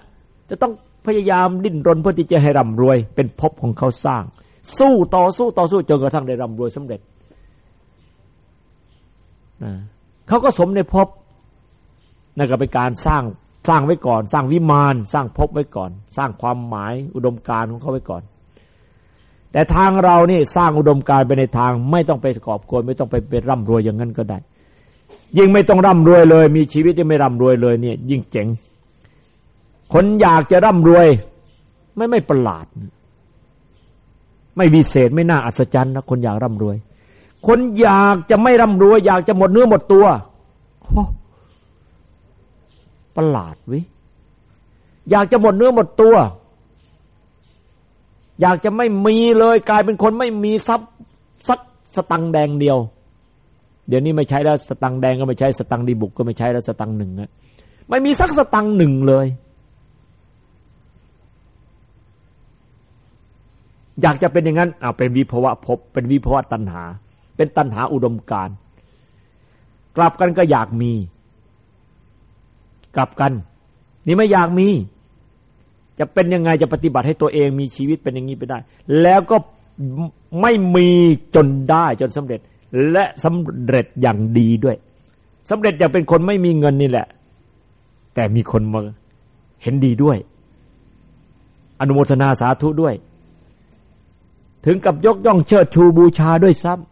จะต้องพยายามดิ้นรนเพื่อที่จะให้ร่ำรวย เป็นภพของเขาสร้าง สู้ต่อสู้ต่อสู้จนกระทั่งได้ร่ำรวยสำเร็จนะเขาก็สมในภพนั่นก็เป็นการสร้างสร้างไว้ก่อน สร้างวิมานสร้างภพไว้ก่อน สร้างความหมายอุดมการของเขาไว้ก่อน แต่ทางเรานี่สร้างอุดมการไปในทาง ไม่ต้องไปกอบโกยไม่ต้องไปเป็นร่ำรวยอย่างนั้นก็ได้ ยิ่งไม่ต้องร่ำรวยเลย มีชีวิตที่ไม่ร่ำรวยเลยเนี่ย ยิ่งเจ๋ง คนอยากจะร่ำรวย ไม่ไม่ประหลาด ไม่วิเศษไม่น่าอัศจรรย์นะคนอยากร่ำรวย คนอยากจะไม่ร่ำรวย อยากจะหมดเนื้อหมดตัวประหลาดวิอยากจะหมดเนื้อหมดตัว อยากจะไม่มีเลย กลายเป็นคนไม่มีทรัพย์สักสตังแดงเดียว เดี๋ยวนี้ไม่ใช้แล้วสตังแดงก็ไม่ใช้สตังดีบุกก็ไม่ใช้แล้วสตังหนึ่งอะไม่มีสักสตังหนึ่งเลย อยากจะเป็นอย่างนั้นเอาเป็นวิภวะภพเป็นวิภวะตัณหา เป็นตัณหาอุดมการกลับกันก็อยากมี กลับกัน นี่ไม่อยากมี จะเป็นยังไงจะปฏิบัติให้ตัวเองมีชีวิตเป็นอย่างนี้ไปได้ แล้วก็ไม่มีจนได้จนสำเร็จ และสำเร็จอย่างดีด้วยสำเร็จอย่างเป็นคนไม่มีเงินนี่แหละ แต่มีคนมาเห็นดีด้วย อนุโมทนาสาธุด้วย ถึงกับยกย่องเชิดชูบูชาด้วยซ้ำ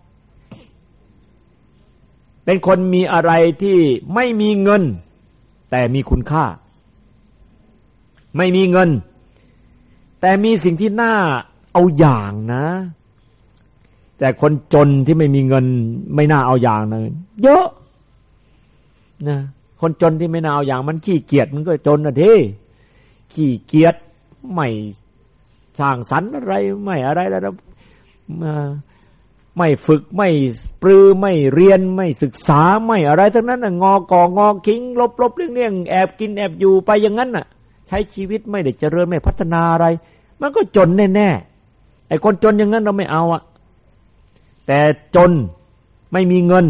เป็นคนมีอะไรที่ไม่มีเงิน แต่มีคุณค่า ไม่มีเงิน แต่มีสิ่งที่น่าเอาอย่างนะ แต่คนจนที่ไม่มีเงินไม่น่าเอาอย่างนะเยอะนะคนจนที่ไม่น่าเอาอย่างมันขี้เกียจมันก็จนนะทีขี้เกียจไม่สร้างสรรค์อะไรไม่อะไรแล้วไม่ฝึกไม่ปรือไม่เรียนไม่ศึกษาไม่อะไรทั้งนั้นน่ะงอกองอคิงลบลบเรื่องเรื่องแอบกินแอบอยู่ไปอย่างนั้นน่ะ ใช้ชีวิตไม่ได้เจริญไม่พัฒนาอะไร มันก็จนแน่ๆไอ้คนจนอย่างนั้นเราไม่เอาอะ แต่จนไม่มีเงิน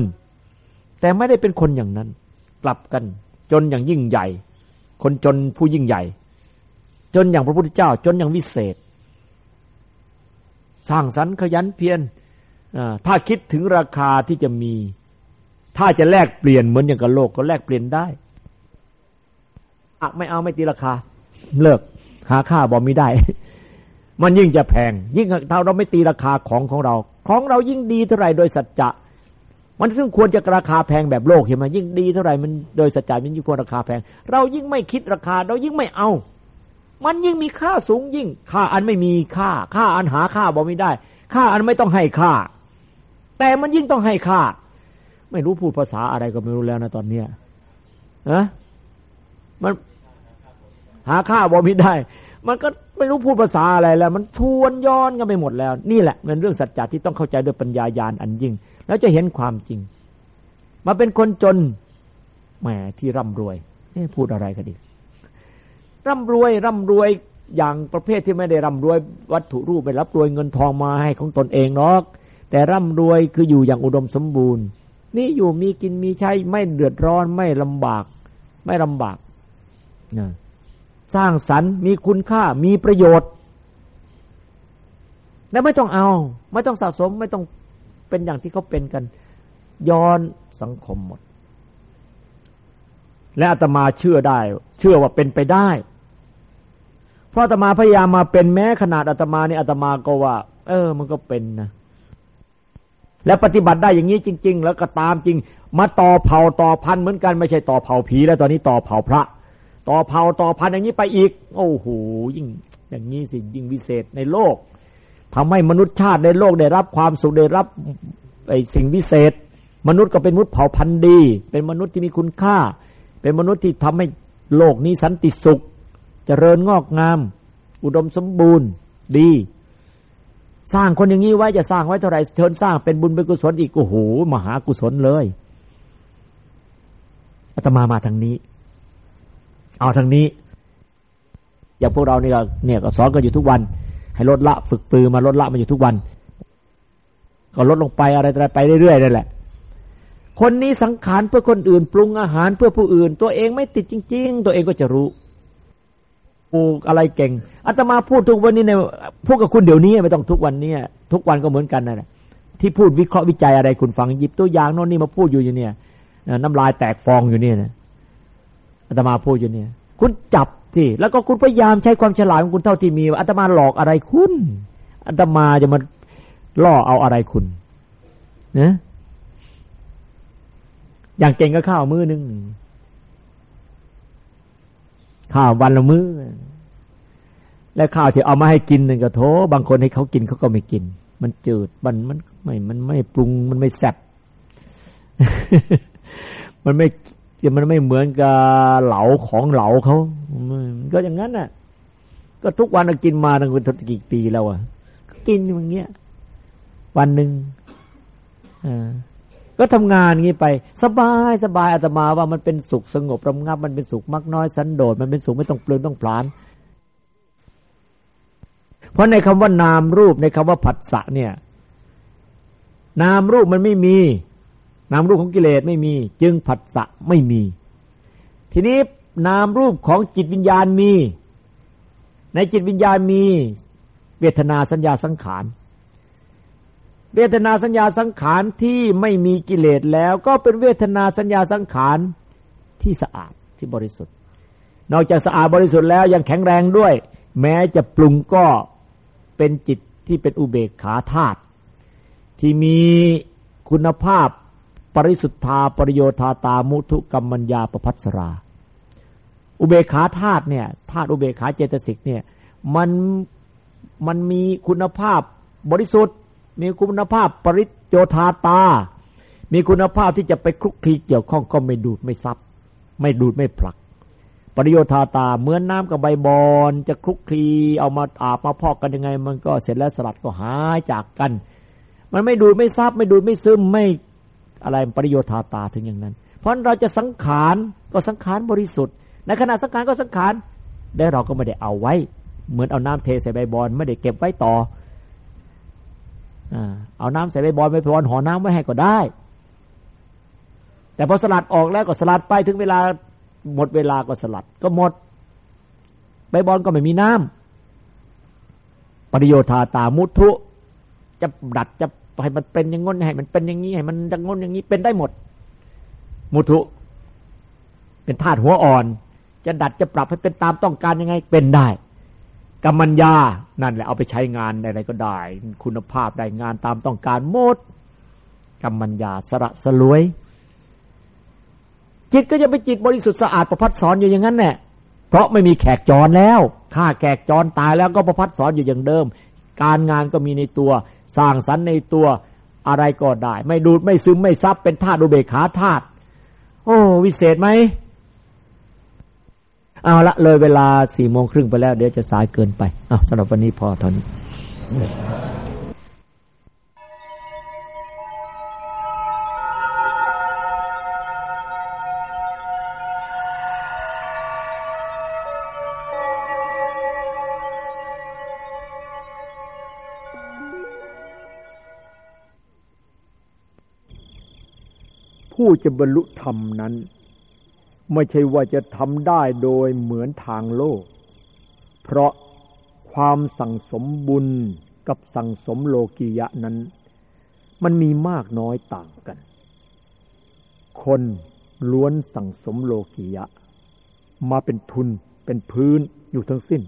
แต่ไม่ได้เป็นคนอย่างนั้น กลับกันจนอย่างยิ่งใหญ่ คนจนผู้ยิ่งใหญ่ จนอย่างพระพุทธเจ้า จนอย่างวิเศษ สร้างสรรค์ขยันเพียรถ้าคิดถึงราคาที่จะมี ถ้าจะแลกเปลี่ยนเหมือนอย่างกับโลกก็แลกเปลี่ยนได้อะไม่เอาไม่ตีราคา เลิก หาค่าบอกไม่ได้ มันยิ่งจะแพง ยิ่งถ้าเราไม่ตีราคาของของเรา ของเรายิ่งดีเท่าไรโดยสัจจะมันซึ่งควรจะราคาแพงแบบโลกเห็นไหมยิ่งดีเท่าไรมันโดยสัจจะมันยิ่งควรราคาแพง เรายิ่งไม่คิดราคา เรายิ่งไม่เอา มันยิ่งมีค่าสูงยิ่ง ค่าอันไม่มีค่า ค่าอันหาค่าบอกไม่ได้ ค่าอันไม่ต้องให้ค่า แต่มันยิ่งต้องให้ค่า ไม่รู้พูดภาษาอะไรก็ไม่รู้แล้วนะตอนเนี้ยนะมันหาค่าบอกไม่ได้ มันก็ ไม่รู้พูดภาษาอะไรแล้ว มันทวนย้อนกันไปหมดแล้ว นี่แหละเป็นเรื่องสัจจะที่ต้องเข้าใจด้วยปัญญายาณอันยิ่ง แล้วจะเห็นความจริง มาเป็นคนจนแหมที่ร่ำรวยนี่พูดอะไรกันดีร่ำรวยร่ำรวยอย่างประเภทที่ไม่ได้ร่ำรวย วัตถุรูปไปรับรวยเงินทองมาให้ของตนเองหรอก แต่ร่ำรวยคืออยู่อย่างอุดมสมบูรณ์ นี่อยู่มีกินมีใช้ไม่เดือดร้อนไม่ลำบาก ไม่ลำบากนะ สร้างสรรค์ มีคุณค่ามีประโยชน์ และไม่ต้องเอา ไม่ต้องสะสมไม่ต้องเป็นอย่างที่เขาเป็นกัน ย้อนสังคมหมด และอาตมาเชื่อได้ เชื่อว่าเป็นไปได้ เพราะอาตมาพยายามมาเป็นแม้ขนาดอาตมาเนี่ยอาตมาก็ว่า เออ มันก็เป็นนะและปฏิบัติได้อย่างนี้จริง ๆ แล้วก็ตามจริง มาต่อเผ่าต่อพันเหมือนกันไม่ใช่ต่อเผ่าผี แล้วตอนนี้ต่อเผ่าพระ ต่อเผ่าต่อพันอย่างนี้ไปอีก โอ้โหยิ่ง อย่างนี้สิยิ่งวิเศษในโลกทำให้มนุษย์ชาติในโลกได้รับความสุขได้รับไอสิ่งวิเศษ มนุษย์ก็เป็นมนุษย์เผ่าพันธุ์ดี เป็นมนุษย์ที่มีคุณค่า เป็นมนุษย์ที่ทำให้โลกนี้สันติสุขจเจริญงอกงาม อุดมสมบูรณ์ดี สร้างคนอย่างนี้ไว้จะสร้างไว้เท่าไหร่เชิญสร้างเป็นบุญเป็นกุศลอีกโอ้โหมหากุศลเลยอาตมามาทางนี้ เอาทางนี้ อย่างพวกเราเนี่ก็เนี่ยก็สอนกันอยู่ทุกวัน ให้ลดละฝึกปือมาลดละมาอยู่ทุกวัน ก็ลดลงไปอะไรอะไรไปเรื่อยๆนั่นแหละ คนนี้สังขารเพื่อคนอื่น ปรุงอาหารเพื่อผู้อื่น ตัวเองไม่ติดจริง ๆ ตัวเองก็จะรู้ปลูกอะไรเก่งอาตมาพูดทุกวันนี้เนี่ยพูดกับคุณเดี๋ยวนี้ไม่ต้องทุกวันนี้ทุกวันก็เหมือนกันนั่นแหละที่พูดวิเคราะห์วิจัยอะไรคุณฟังหยิบตัวอย่างโน่นนี่มาพูดอยู่อยู่เนี้ยน้ำลายแตกฟองอยู่เนี่ยนะ อาตมาพูดอยู่เนี่ย คุณจับสิแล้วก็คุณพยายามใช้ความฉลาดของคุณเท่าที่มีอาตมาหลอกอะไรคุณอาตมาจะมาล่อเอาอะไรคุณนะอย่างเก่งก็ข้าวมือหนึ่งข้าววันละมือ้อ และข้าวที่เอามาให้กินนึ่งก็โถบางคนให้เขากินเขาก็ไม่กิน มันจืดมันมันไม่มันไม่ปรุงมันไม่แซ่บมันไม่ มันไม่เหมือนกับเหลาของเหลาเขาก็อย่างนั้นน่ะ ก็ทุกวันกินมาตั้งเป็นกี่ปีแล้วอะก็กินอย่างเงี้ย วันหนึ่งอ่าก็ทำงานงี้ไป สบายสบายอาตมาว่ามันเป็นสุขสงบระงับ มันเป็นสุขมักน้อยสันโดษมันเป็นสุขไม่ต้องเปลืองต้องพลาน เพราะในคำว่านามรูปในคำว่าผัสสะเนี่ย นามรูปมันไม่มี นามรูปของกิเลสไม่มี จึงผัสสะไม่มี ทีนี้นามรูปของจิตวิญญาณมี ในจิตวิญญาณมี เวทนาสัญญาสังขาร เวทนาสัญญาสังขารที่ไม่มีกิเลสแล้ว ก็เป็นเวทนาสัญญาสังขารที่สะอาดที่บริสุทธิ์ นอกจากสะอาดบริสุทธิ์แล้วยังแข็งแรงด้วย แม้จะปรุงก็เป็นจิตที่เป็นอุเบกขาธาตุที่มีคุณภาพ ปริสุทธาปริโยธาตามุทุกรรมัญญาประพัสรา อุเบขาธาตุเนี่ยธาตุอุเบขาเจตสิกเนี่ยมันมันมีคุณภาพบริสุทธิ์ มีคุณภาพปริโยธาตา มีคุณภาพที่จะไปคลุกคลีเกี่ยวข้องก็ไม่ดูดไม่ซับไม่ดูดไม่ผลัก ปริโยธาตาเหมือนน้ากับใบบอนจะคลุกคลีเอามาอาบมาพอกกันยังไง มันก็เสร็จแล้วสลัดก็หายจากกัน มันไม่ดูดไม่ซับไม่ดูดไม่ซึมไม่ อะไรปริโยธาตาถึงอย่างนั้น เพราะเราจะสังขารก็สังขารบริสุทธิ์ ในขณะสังขารก็สังขารได้เราก็ไม่ได้เอาไว้ เหมือนเอาน้ำเทใส่ใบบอนไม่ได้เก็บไว้ต่อเอาน้ำใส่ใบบอลไปพรนห่อน้ำไว้ให้ก็ได้ แต่พอสลัดออกแล้วก็สลัดไปถึงเวลาหมดเวลาก็สลัดก็หมดใบบอลก็ไม่มีน้ำปริโยธาตามุทุจะดัดจะ ให้มันเป็นอย่างง้นให้มันเป็นอย่างนี้ให้มันดังง้นอย่างนี้เป็นได้หมด มุทุ เป็นธาตุหัวอ่อน จะดัดจะปรับให้เป็นตามต้องการยังไง เป็นได้กรรมัญญา นั่นแหละเอาไปใช้งานอะไรก็ได้ คุณภาพได้งานตามต้องการหมดกรรมัญญาสระสลวย จิตก็จะไปจิตบริสุทธิ์สะอาดประพัดสอนอยู่อย่างนั้นแหละเพราะไม่มีแขกจรแล้วฆ่าแขกจรตายแล้วก็ประพัดสอนอยู่อย่างเดิม การงานก็มีในตัว สร้างสรรในตัวอะไรก็ได้ ไม่ดูดไม่ซึมไม่ซับเป็นธาตุอุเบกขาธาตุโอ้วิเศษไหมเอาละเลยเวลาสี่โมงครึ่งไปแล้ว เดี๋ยวจะสายเกินไปอะสำหรับวันนี้พอเท่านี้ ผู้จะบรรลุธรรมนั้น ไม่ใช่ว่าจะทำได้โดยเหมือนทางโลก เพราะความสั่งสมบุญกับสั่งสมโลกียะนั้น มันมีมากน้อยต่างกัน คนล้วนสั่งสมโลกียะ มาเป็นทุนเป็นพื้นอยู่ทั้งสิ้น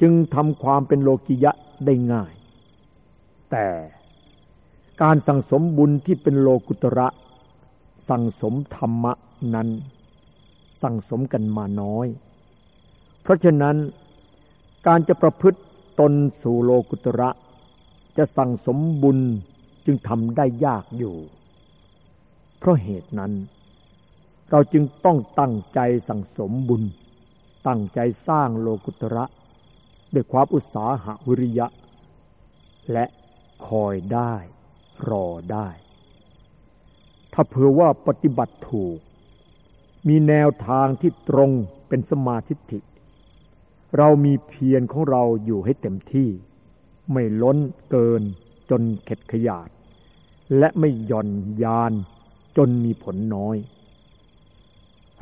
จึงทำความเป็นโลกียะได้ง่าย แต่ การสั่งสมบุญที่เป็นโลกุตระ สั่งสมธรรมะนั้น สั่งสมกันมาน้อย เพราะฉะนั้นการจะประพฤติตนสู่โลกุตระ จะสั่งสมบุญจึงทำได้ยากอยู่ เพราะเหตุนั้น เราจึงต้องตั้งใจสั่งสมบุญ ตั้งใจสร้างโลกุตระด้วยความอุตสาหะวิริยะ และคอยได้ รอได้ ถ้าเผื่อว่าปฏิบัติถูก มีแนวทางที่ตรงเป็นสมาธิิเรามีเพียรของเราอยู่ให้เต็มที่ ไม่ล้นเกินจนเข็ดขยาด และไม่หย่อนยานจนมีผลน้อย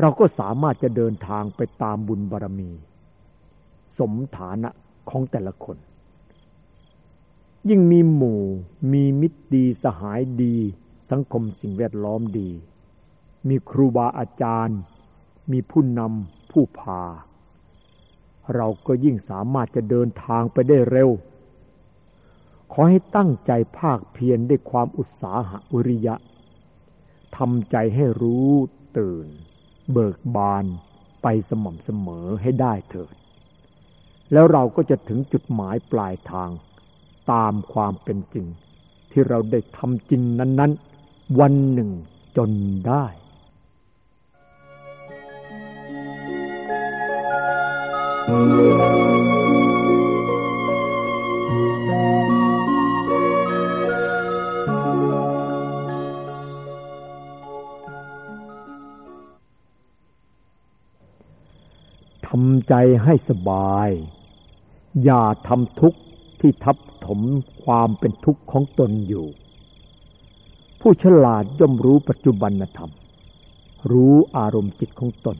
เราก็สามารถจะเดินทางไปตามบุญบารรมี สมฐานะของแต่ละคน ยิ่งมีหมู่ มีมิตรดีสหายดี สังคมสิ่งแวดล้อมดี มีครูบาอาจารย์ มีผู้นำผู้พา เราก็ยิ่งสามารถจะเดินทางไปได้เร็ว ขอให้ตั้งใจภาคเพียรด้วยความอุตสาหะวิริยะทำใจให้รู้ตื่น เบิกบานไปสม่ำเสมอให้ได้เถิด แล้วเราก็จะถึงจุดหมายปลายทาง ตามความเป็นจริง ที่เราได้ทำจริงนั้น ๆ วันหนึ่งจนได้ทำใจให้สบาย อย่าทำทุกข์ที่ทับ ถมความเป็นทุกข์ของตนอยู่ ผู้ฉลาดย่อมรู้ปัจจุบันธรรม รู้อารมณ์จิตของตน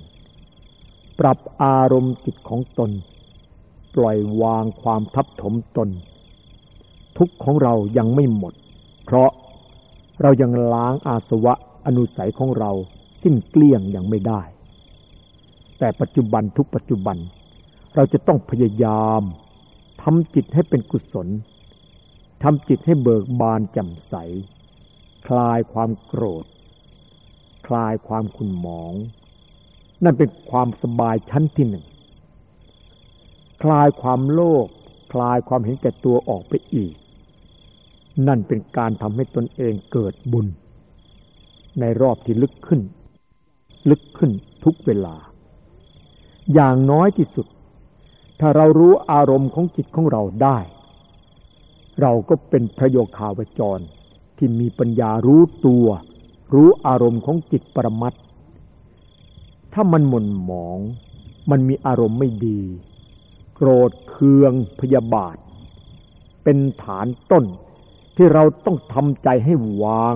ปรับอารมณ์จิตของตน ปล่อยวางความทับถมตน ทุกข์ของเรายังไม่หมด เพราะเรายังล้างอาสวะอนุสัยของเราสิ้นเกลี้ยงยังไม่ได้ แต่ปัจจุบันทุกปัจจุบัน เราจะต้องพยายามทำจิตให้เป็นกุศล ทำจิตให้เบิกบานแจ่มใส คลายความโกรธ คลายความขุ่นหมอง นั่นเป็นความสบายชั้นที่หนึ่ง คลายความโลภคลายความเห็นแก่ตัวออกไปอีก นั่นเป็นการทำให้ตนเองเกิดบุญ ในรอบที่ลึกขึ้น ลึกขึ้นทุกเวลา อย่างน้อยที่สุด ถ้าเรารู้อารมณ์ของจิตของเราได้ เราก็เป็นพระโยคาวจร ที่มีปัญญารู้ตัว รู้อารมณ์ของจิตปรมัตถ้ามันหม่นหมอง มันมีอารมณ์ไม่ดี โกรธเคืองพยาบาท เป็นฐานต้นที่เราต้องทำใจให้วาง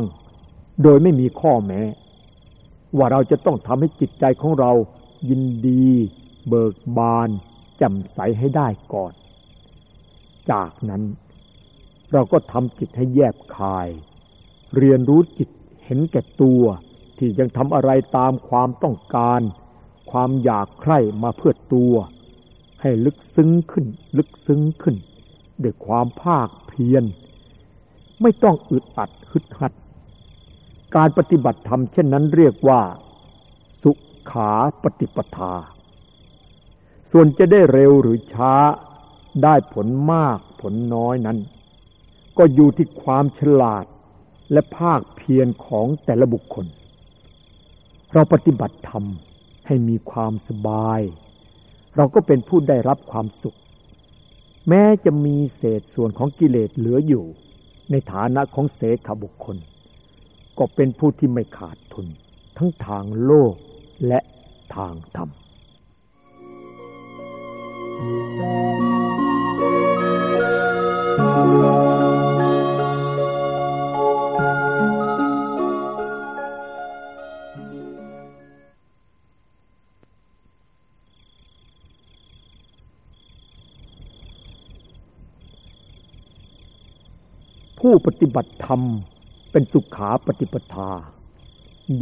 โดยไม่มีข้อแม้ ว่าเราจะต้องทำให้จิตใจของเรายินดี เบิกบานแจ่มใสให้ได้ก่อน จากนั้น เราก็ทำจิตให้แยบคาย เรียนรู้จิตเห็นแก่ตัว ที่ยังทำอะไรตามความต้องการ ความอยากใคร่มาเพื่อตัว ให้ลึกซึ้งขึ้น ลึกซึ้งขึ้นด้วยความภาคเพียรไม่ต้องอึดอัดฮึดหัด การปฏิบัติธรรมเช่นนั้นเรียกว่า สุขาปฏิปทา ส่วนจะได้เร็วหรือช้าได้ผลมากผลน้อยนั้น ก็อยู่ที่ความฉลาดและภาคเพียรของแต่ละบุคคล เราปฏิบัติธรรมให้มีความสบาย เราก็เป็นผู้ได้รับความสุข แม้จะมีเศษส่วนของกิเลสเหลืออยู่ ในฐานะของเสขบุคคล ก็เป็นผู้ที่ไม่ขาดทุน ทั้งทางโลกและทางธรรม ผู้ปฏิบัติธรรม เป็นสุขาปฏิปทา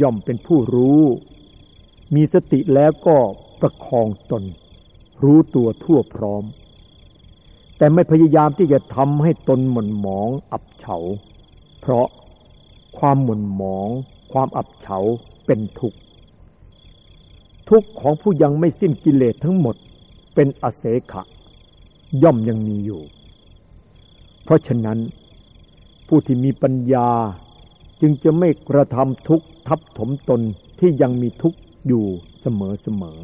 ย่อมเป็นผู้รู้ มีสติแล้วก็ประคองตน รู้ตัวทั่วพร้อม แต่ไม่พยายามที่จะทำให้ตนหม่นหมองอับเฉา เพราะความหม่นหมอง ความอับเฉาเป็นทุกข์ทุกข์ของผู้ยังไม่สิ้นกิเลสทั้งหมดเป็นอเสขะ ย่อมยังมีอยู่ เพราะฉะนั้น ผู้ที่มีปัญญา จึงจะไม่กระทำทุกข์ทับถมตนที่ยังมีทุกข์อยู่เสมอเสมอ